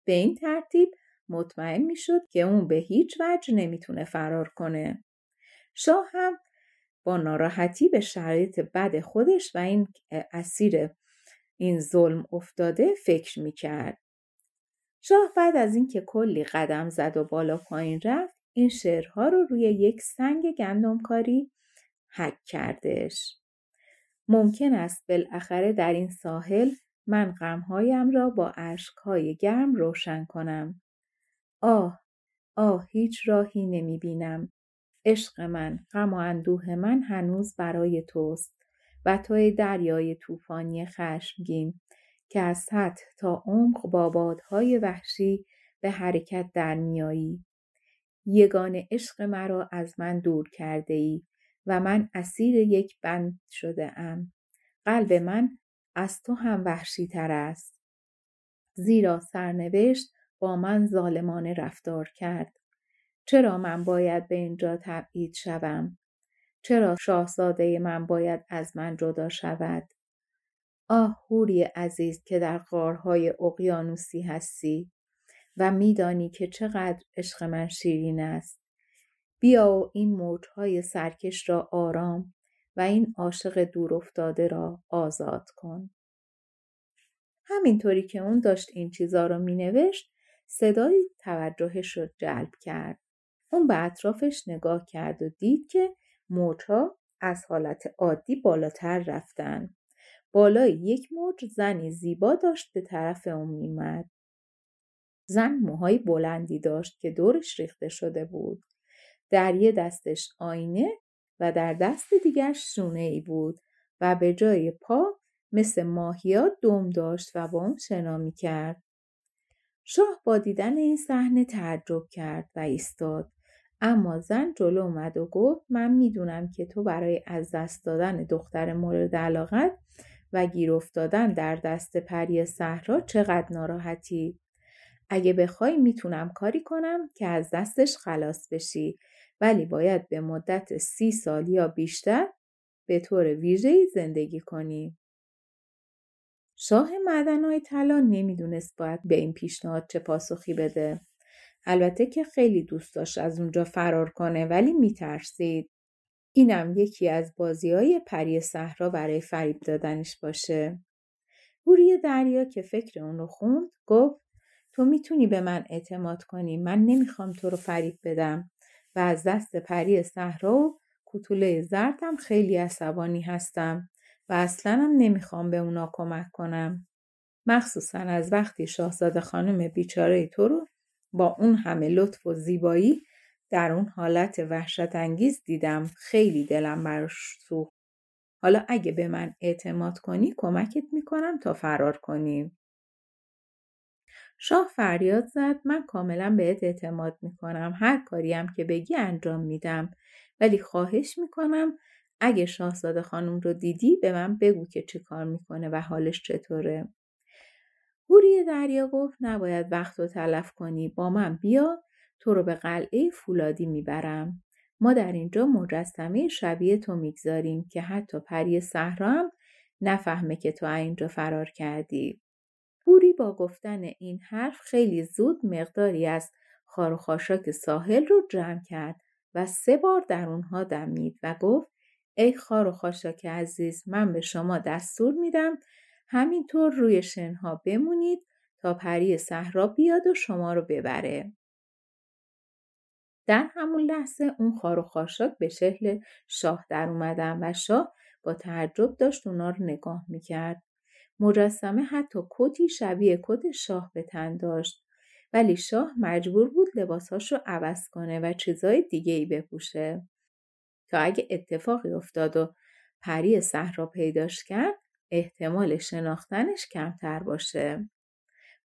به این ترتیب مطمئن می‌شد که اون به هیچ وجه نمی‌تونه فرار کنه. شاه هم با ناراحتی به شرایط بد خودش و این اسیر این ظلم افتاده فکر می‌کرد. شاه بعد از اینکه کلی قدم زد و بالا پایین رفت این شعرها رو روی یک سنگ گندمکاری حک کردش. ممکن است بالاخره در این ساحل من غمهایم را با اشکهای گرم روشن کنم. آه آه هیچ راهی نمی بینم. عشق من غم و اندوه من هنوز برای توست و توی دریای طوفانی خشمگین که از سطح تا عمق با بادهای وحشی به حرکت در میایی یگان عشق مرا از من دور کرده ای و من اسیر یک بند شده ام. قلب من از تو هم وحشی تر است. زیرا سرنوشت با من ظالمانه رفتار کرد. چرا من باید به اینجا تبعید شوم؟ چرا شاهزاده من باید از من جدا شود؟ آه هوری عزیز که در غارهای اقیانوسی هستی و میدانی که چقدر عشق من شیرین است. بیا و این موجهای سرکش را آرام و این عاشق دور افتاده را آزاد کن. همینطوری که اون داشت این چیزا رو مینوشت صدایی توجهش رو جلب کرد. اون به اطرافش نگاه کرد و دید که موجها از حالت عادی بالاتر رفتن. بالای یک موج زنی زیبا داشت به طرف اون میمد. زن موهای بلندی داشت که دورش ریخته شده بود. در یه دستش آینه و در دست دیگرش شونه ای بود و به جای پا مثل ماهیات دم داشت و با اون شنا می کرد. شاه با دیدن این صحنه تعجب کرد و ایستاد اما زن جلو اومد و گفت من می‌دونم که تو برای از دست دادن دختر مورد علاقت و گیر افتادن در دست پری صحرا چقدر ناراحتی اگه بخوای می‌تونم کاری کنم که از دستش خلاص بشی ولی باید به مدت سی سال یا بیشتر به طور ویژه‌ای زندگی کنی. شاه معدنهای طلا نمی‌دونست باید به این پیشنهاد چه پاسخی بده. البته که خیلی دوست داشت از اونجا فرار کنه ولی میترسید. اینم یکی از بازی های پری صحرا برای فریب دادنش باشه. هوری دریا که فکر اون رو خوند گفت تو می‌تونی به من اعتماد کنی من نمی‌خوام تو رو فریب بدم و از دست پری صحرا و کتوله زردم خیلی عصبانی هستم و اصلا هم نمی‌خوام به اونا کمک کنم. مخصوصا از وقتی شاهزاده خانم بیچاره تو رو با اون همه لطف و زیبایی در اون حالت وحشت انگیز دیدم. خیلی دلم براش سوخت. حالا اگه به من اعتماد کنی کمکت می‌کنم تا فرار کنیم. شاه فریاد زد. من کاملا بهت اعتماد می‌کنم. هر کاریم که بگی انجام میدم. ولی خواهش می‌کنم اگه شاهزاده خانم رو دیدی به من بگو که چی کار می‌کنه و حالش چطوره. هوری دریا گفت نباید وقت رو تلف کنی. با من بیا تو رو به قلعه فولادی می‌برم. ما در اینجا مجسمه شبیه تو می‌گذاریم که حتی پری صحرا هم نفهمه که تو اینجا فرار کردی. بوری با گفتن این حرف خیلی زود مقداری از خار و خاشاک ساحل رو جمع کرد و سه بار در اونها دمید و گفت ای خار و خاشاک عزیز من به شما دستور میدم همینطور روی شنها بمونید تا پری صحرا بیاد و شما رو ببره. در همون لحظه اون خار و خاشاک به شکل شاه در اومدن و شاه با تعجب داشت اونا رو نگاه می‌کرد. مجسمه حتی کتی شبیه کت شاه به تن داشت ولی شاه مجبور بود لباساش رو عوض کنه و چیزای دیگه ای بپوشه تا اگه اتفاقی افتاد و پری صحرا پیداش کرد احتمال شناختنش کمتر باشه.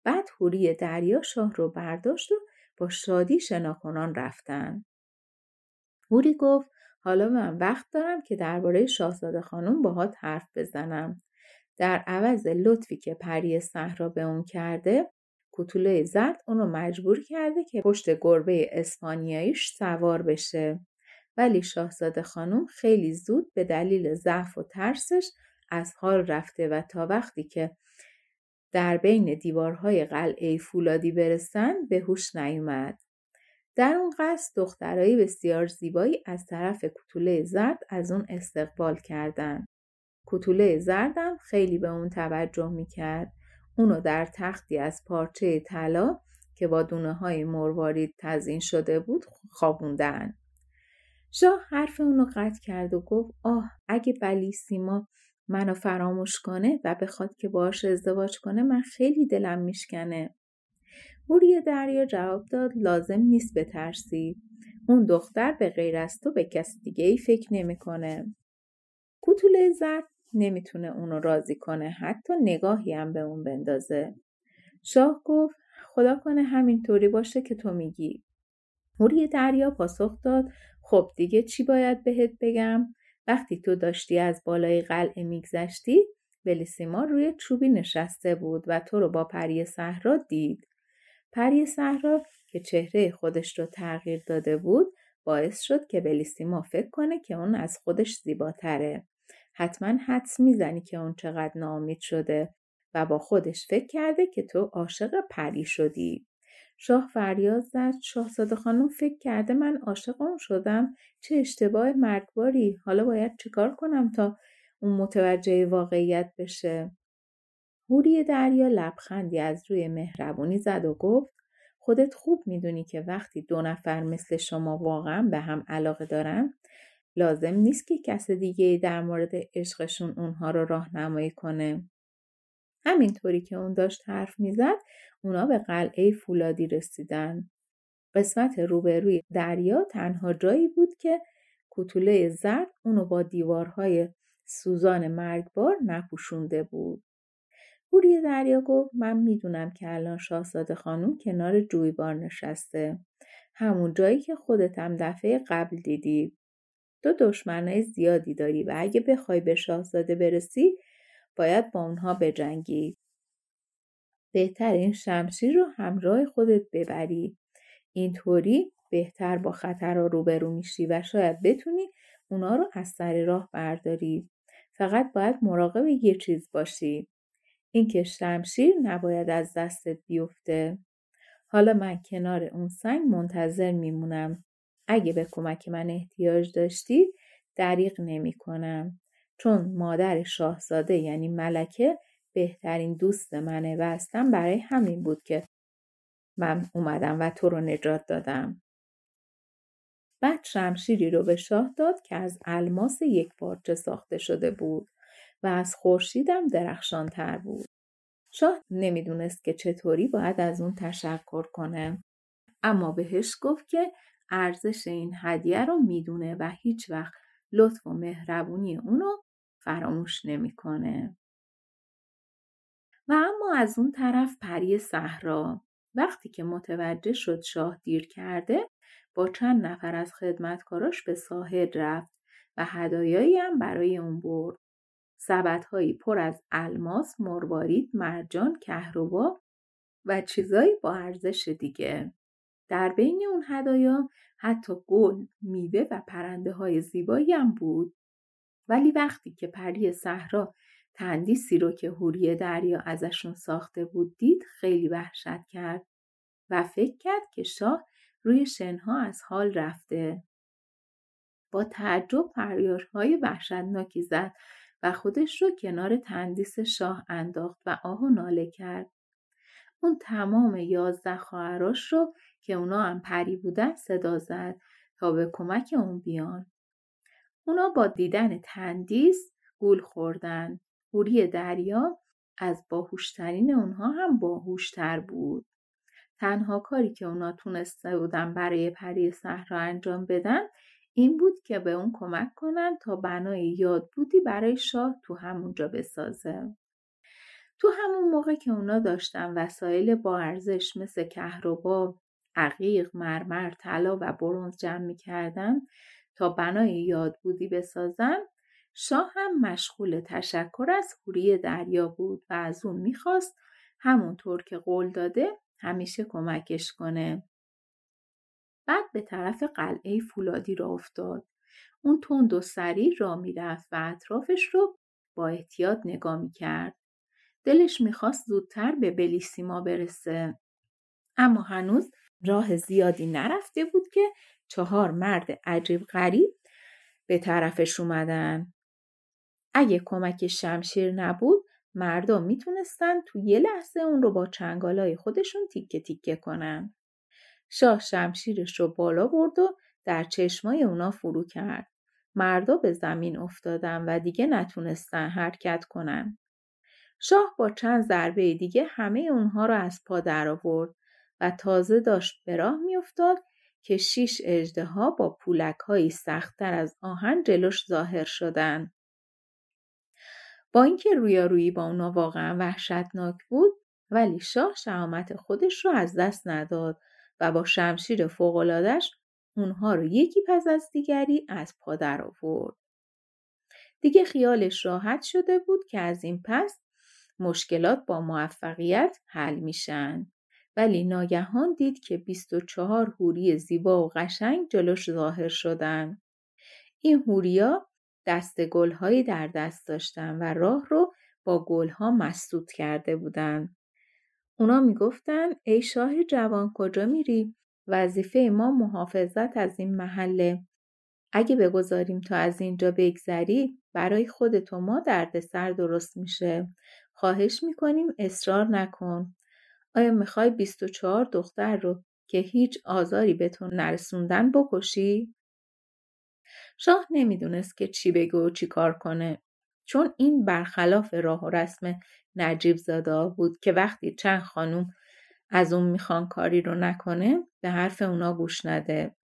بعد حوری دریا شاه رو برداشت و با شادی شناکنان رفتن. هوری گفت حالا من وقت دارم که درباره شاهزاده خانم باهات حرف بزنم. در عوض لطفی که پری صحرا به اون کرده کتوله زرد اونو مجبور کرده که پشت گربه اسپانیاییش سوار بشه ولی شاهزاده خانم خیلی زود به دلیل ضعف و ترسش از حال رفته و تا وقتی که در بین دیوارهای قلعه فولادی برسن به هوش نیومد. در اون قصد دخترایی بسیار زیبایی از طرف کتوله زرد از اون استقبال کردند. کتوله زردم خیلی به اون توجه می‌کرد. اونو در تختی از پارچه طلا که با دونه های مروارید تزین شده بود خوابوندن. شاه حرف اونو قطع کرد و گفت آه اگه بلیسیما منو فراموش کنه و بخواد که باش ازدواج کنه من خیلی دلم میشکنه. هوری دریا جواب داد لازم نیست بترسی. اون دختر به غیر از تو به کس دیگه ای فکر نمی‌کنه. کوتوله زرد نمی‌تونه اونو راضی کنه حتی نگاهی هم به اون بندازه. شاه گفت خدا کنه همینطوری باشه که تو میگی. هوری دریا پاسخ داد خب دیگه چی باید بهت بگم؟ وقتی تو داشتی از بالای قلعه میگذشتی بلیسیما روی چوبی نشسته بود و تو رو با پری صحرا دید. پری صحرا که چهره خودش رو تغییر داده بود باعث شد که بلیسیما فکر کنه که اون از خودش زیباتره. حتما حدس می‌زنی که اون چقدر ناامید شده و با خودش فکر کرده که تو عاشق پری شدی. شاه فریاد زد. شاهزاده خانم فکر کرده من عاشق شدم. چه اشتباه مرگباری. حالا باید چیکار کنم تا اون متوجه واقعیت بشه؟ هوری دریا لبخندی از روی مهربونی زد و گفت خودت خوب می‌دونی که وقتی دو نفر مثل شما واقعا به هم علاقه دارن لازم نیست که کس دیگه در مورد عشقشون اونها رو راهنمایی کنه. همینطوری که اون داشت حرف می‌زد اونا به قلعه فولادی رسیدن. قسمت روبروی دریا تنها جایی بود که کتوله زرد اونو با دیوارهای سوزان مرگبار نپوشونده بود. بوری دریا گفت من می‌دونم که الان شاهزاده خانم کنار جویبار نشسته. همون جایی که خودت هم دفعه قبل دیدی. تو دشمنای زیادی داری و اگه بخوای به شاهزاده برسی باید با اونها بجنگی. بهترین شمشیر رو همراه خودت ببری. اینطوری بهتر با خطر روبرو میشی و شاید بتونی اونا رو از سر راه برداری. فقط باید مراقب یه چیز باشی. اینکه شمشیر نباید از دستت بیفته. حالا من کنار اون سنگ منتظر میمونم. اگه به کمک من احتیاج داشتی دریغ نمی کنم. چون مادر شاهزاده یعنی ملکه بهترین دوست منه و اصلا برای همین بود که من اومدم و تو رو نجات دادم. بعد شمشیری رو به شاه داد که از الماس یک پارچه ساخته شده بود و از خورشیدم درخشان تر بود. شاه نمی‌دونست که چطوری باید از اون تشکر کنه اما بهش گفت که ارزش این هدیه رو می‌دونه و هیچ وقت لطف و مهربونی اونو فراموش نمی‌کنه. و اما از اون طرف پری صحرا وقتی که متوجه شد شاه دیر کرده با چند نفر از خدمتکاراش به ساحل رفت و هدایایی هم برای اون برد. سبدهایی پر از الماس، مروارید، مرجان، کهربا و چیزایی با ارزش دیگه. در بین اون هدایا حتی گل، میوه و پرنده های زیبایی هم بود. ولی وقتی که پری صحرا تندیسی رو که هوری دریا ازشون ساخته بود دید خیلی وحشت کرد و فکر کرد که شاه روی شنها از حال رفته. با تعجب های وحشتناکی زد و خودش رو کنار تندیس شاه انداخت و آه و ناله کرد. اون تمام یازده خواهراش رو که اونا هم پری بودن صدا زد تا به کمک اون بیان. اونا با دیدن تندیس گول خوردن. هوری دریا از باهوشترین اونها هم باهوشتر بود. تنها کاری که اونا تونسته بودن برای پری صحرا انجام بدن این بود که به اون کمک کنن تا بنای یاد بودی برای شاه تو همونجا بسازه. تو همون موقع که اونا داشتن وسایل با ارزش مثل کهربا، عقیق، مرمر، طلا و برونز جمع می‌کردن تا بنای یاد بودی بسازن شاه هم مشغول تشکر از هوری دریا بود و از اون می‌خواست همونطور که قول داده همیشه کمکش کنه. بعد به طرف قلعه فولادی را افتاد. اون تند و سریع را می‌رفت و اطرافش رو با احتیاط نگاه می‌کرد. دلش می‌خواست زودتر به بلیسیما برسه. اما هنوز راه زیادی نرفته بود که چهار مرد عجیب غریب به طرفش اومدن. اگه کمک شمشیر نبود مردم می‌تونستن تو یه لحظه اون رو با چنگالای خودشون تیکه تیکه کنن. شاه شمشیرش رو بالا برد و در چشمای اونا فرو کرد. مردا به زمین افتادن و دیگه نتونستن حرکت کنن. شاه با چند ضربه دیگه همه اونها رو از پا در آورد و تازه داشت به راه میافتاد که شیش ها با پولک هایی سختتر از آهن جلوش ظاهر شدند. با اینکه رویارویی با اونا واقعا وحشتناک بود ولی شاه شهامت خودش رو از دست نداد و با شمشیر فوقالعادهش اونها رو یکی پس از دیگری از پا در آورد. دیگه خیالش راحت شده بود که از این پس مشکلات با موفقیت حل میشن. ولی ناگهان دید که 24 هوری زیبا و قشنگ جلوش ظاهر شدن. این هوریا دست گلهایی در دست داشتن و راه رو با گلها مسدود کرده بودند. اونا می‌گفتن ای شاه جوان کجا میری؟ وظیفه ما محافظت از این محله. اگه بگذاریم تا از اینجا بگذری برای خودت ما دردسر درست میشه. خواهش می‌کنیم اصرار نکن. آیا می‌خوای 24 دختر رو که هیچ آزاری بهتون نرسوندن بکشی؟ شاه نمی‌دونست که چی بگه و چی کار کنه چون این برخلاف راه و رسم نجیب زاده بود که وقتی چند خانوم از اون می‌خوان کاری رو نکنه به حرف اونا گوش نده.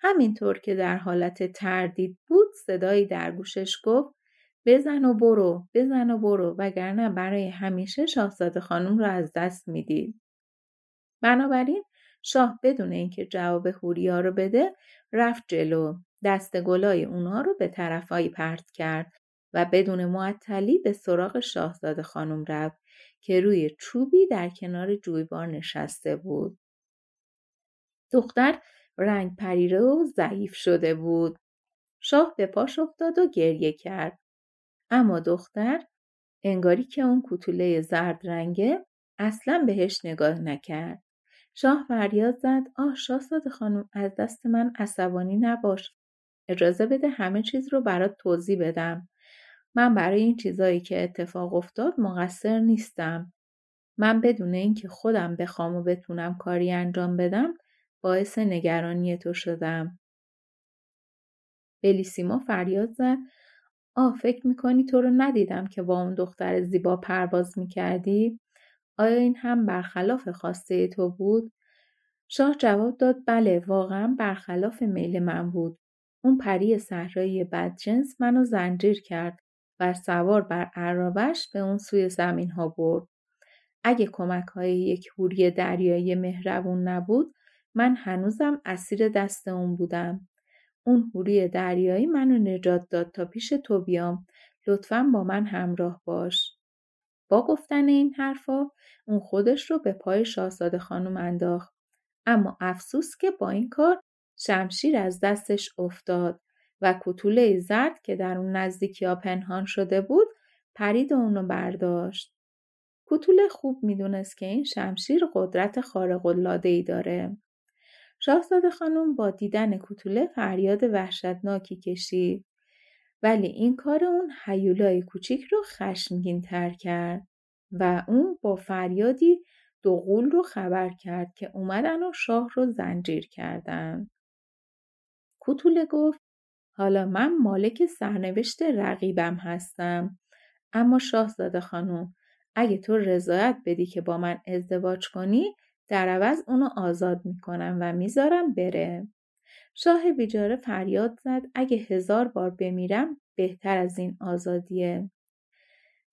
همینطور که در حالت تردید بود صدایی در گوشش گفت بزن و برو بزن و برو وگرنه برای همیشه شاهزاده خانم را از دست می‌دید. بنابراین شاه بدون اینکه جواب هوریا رو بده رفت جلو دست گلای اونها رو به طرفایی پرت کرد و بدون معطلی به سراغ شاهزاده خانم رفت که روی چوبی در کنار جویبار نشسته بود. دختر رنگ پریره و ضعیف شده بود. شاه به پاش افتاد و گریه کرد. اما دختر انگاری که اون کوتوله زرد رنگه اصلا بهش نگاه نکرد. شاه فریاد زد آه شاهزاده خانم از دست من عصبانی نباش. اجازه بده همه چیز رو برات توضیح بدم. من برای این چیزایی که اتفاق افتاد مقصر نیستم. من بدون اینکه خودم بخوام و بتونم کاری انجام بدم باعث نگرانی تو شدم. بلیسیما فریاد زد آه فکر می‌کنی تو رو ندیدم که با اون دختر زیبا پرواز می‌کردی؟ آیا این هم برخلاف خواسته تو بود؟ شاه جواب داد بله واقعا برخلاف میل من بود. اون پری صحرایی بدجنس منو زنجیر کرد و سوار بر عرابش به اون سوی زمین ها برد. اگه کمک های یک هوری دریایی مهربون نبود من هنوزم اسیر دست اون بودم. اون هوری دریایی منو نجات داد تا پیش تو بیام. لطفا با من همراه باش. با گفتن این حرفا اون خودش رو به پای شاهزاده خانم انداخت. اما افسوس که با این کار شمشیر از دستش افتاد و کتوله زرد که در اون نزدیکی ها پنهان شده بود پرید و اونو برداشت. کتوله خوب می‌دونست که این شمشیر قدرت خارق ای داره. شاهزاده خانم با دیدن کتوله فریاد وحشتناکی کشید. ولی این کار اون حیولای کوچیک رو خشمگین تر کرد و اون با فریادی دو غول رو خبر کرد که اومدن و شاه رو زنجیر کردن. کوتوله گفت حالا من مالک سرنوشت رقیبم هستم. اما شاهزاده خانم اگه تو رضایت بدی که با من ازدواج کنی در عوض اونو آزاد می‌کنم و می‌ذارم بره. شاه بیجاره فریاد زد اگه هزار بار بمیرم بهتر از این آزادیه.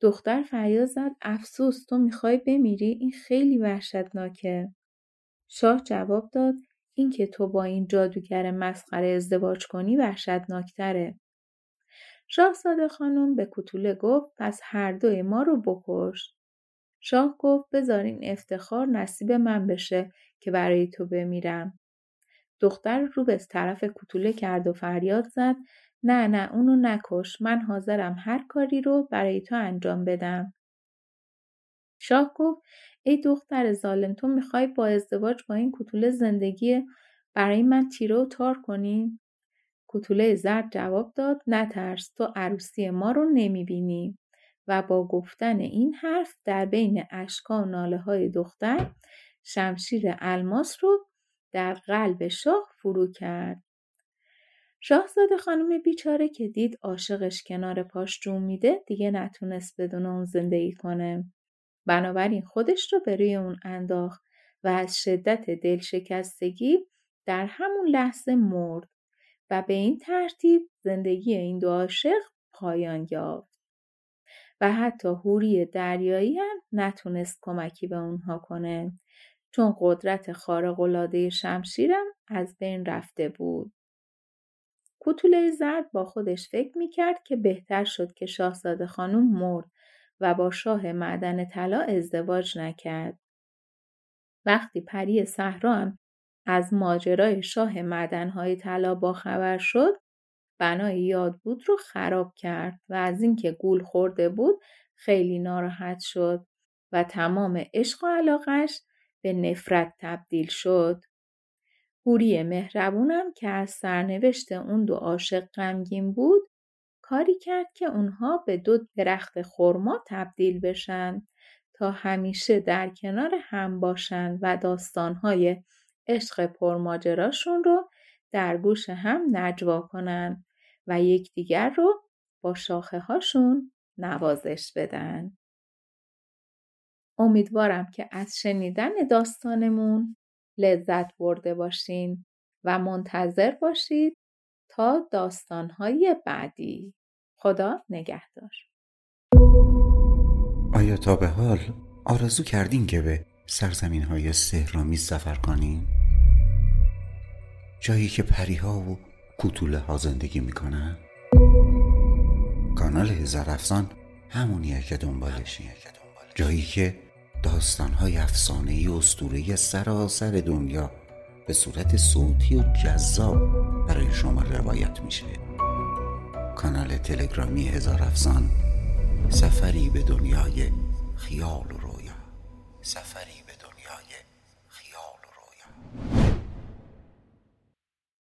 دختر فریاد زد افسوس تو می‌خوای بمیری این خیلی وحشتناکه. شاه جواب داد اینکه تو با این جادوگر مسخره ازدواج کنی وحشتناکتره. شاهزاده خانم به کتوله گفت پس هر دوی ما رو بکش. شاه گفت بذار این افتخار نصیب من بشه که برای تو بمیرم. دختر رو به طرف کتوله کرد و فریاد زد نه نه اونو نکش من حاضرم هر کاری رو برای تو انجام بدم. شاه گفت ای دختر ظالم تو می‌خوای با ازدواج با این کتوله زندگی برای من تیره و تار کنی؟ کتوله زرد جواب داد نترس تو عروسی ما رو نمی‌بینی و با گفتن این حرف در بین اشکا و ناله های دختر شمشیر الماس رو در قلب شاه فرو کرد. شاهزاده خانم بیچاره که دید عاشقش کنار پاش جون میده دیگه نتونست بدون اون زندگی کنه. بنابراین خودش رو به روی اون انداخت و از شدت دلشکستگی در همون لحظه مرد و به این ترتیب زندگی این دو عاشق پایان یافت. و حتی هوری دریایی هم نتونست کمکی به اونها کنه چون قدرت خارق‌العاده شمشیرم از بین رفته بود. کوتوله زرد با خودش فکر می‌کرد که بهتر شد که شاهزاده خانم مرد و با شاه معدن طلا ازدواج نکرد. وقتی پری صحرا از ماجرای شاه معدنهای طلا با خبر شد بنای یاد بود رو خراب کرد و از اینکه گول خورده بود خیلی ناراحت شد و تمام عشق و علاقش به نفرت تبدیل شد. هوری مهربونم که از سرنوشت اون دو عاشق غمگین بود کاری کرد که اونها به دو درخت خرما تبدیل بشن تا همیشه در کنار هم باشند و داستانهای عشق پرماجراشون رو در گوش هم نجوا کنن و یکدیگر رو با شاخه هاشون نوازش بدن. امیدوارم که از شنیدن داستانمون لذت برده باشین و منتظر باشید تا داستانهای بعدی. خدا نگهدار. آیا تا به حال آرزو کردین که به سرزمین های سهرامی سفر کنین؟ جایی که پریها و کوتوله ها زندگی می‌کنن؟ کانال هزار افسان همونیه که دنبالشین جایی که داستان های افسانه ای اسطوره سراسر دنیا به صورت صوتی و جذاب برای شما روایت میشه. کانال تلگرامی هزار افسان سفری به دنیای خیال و رویا. سفری به دنیای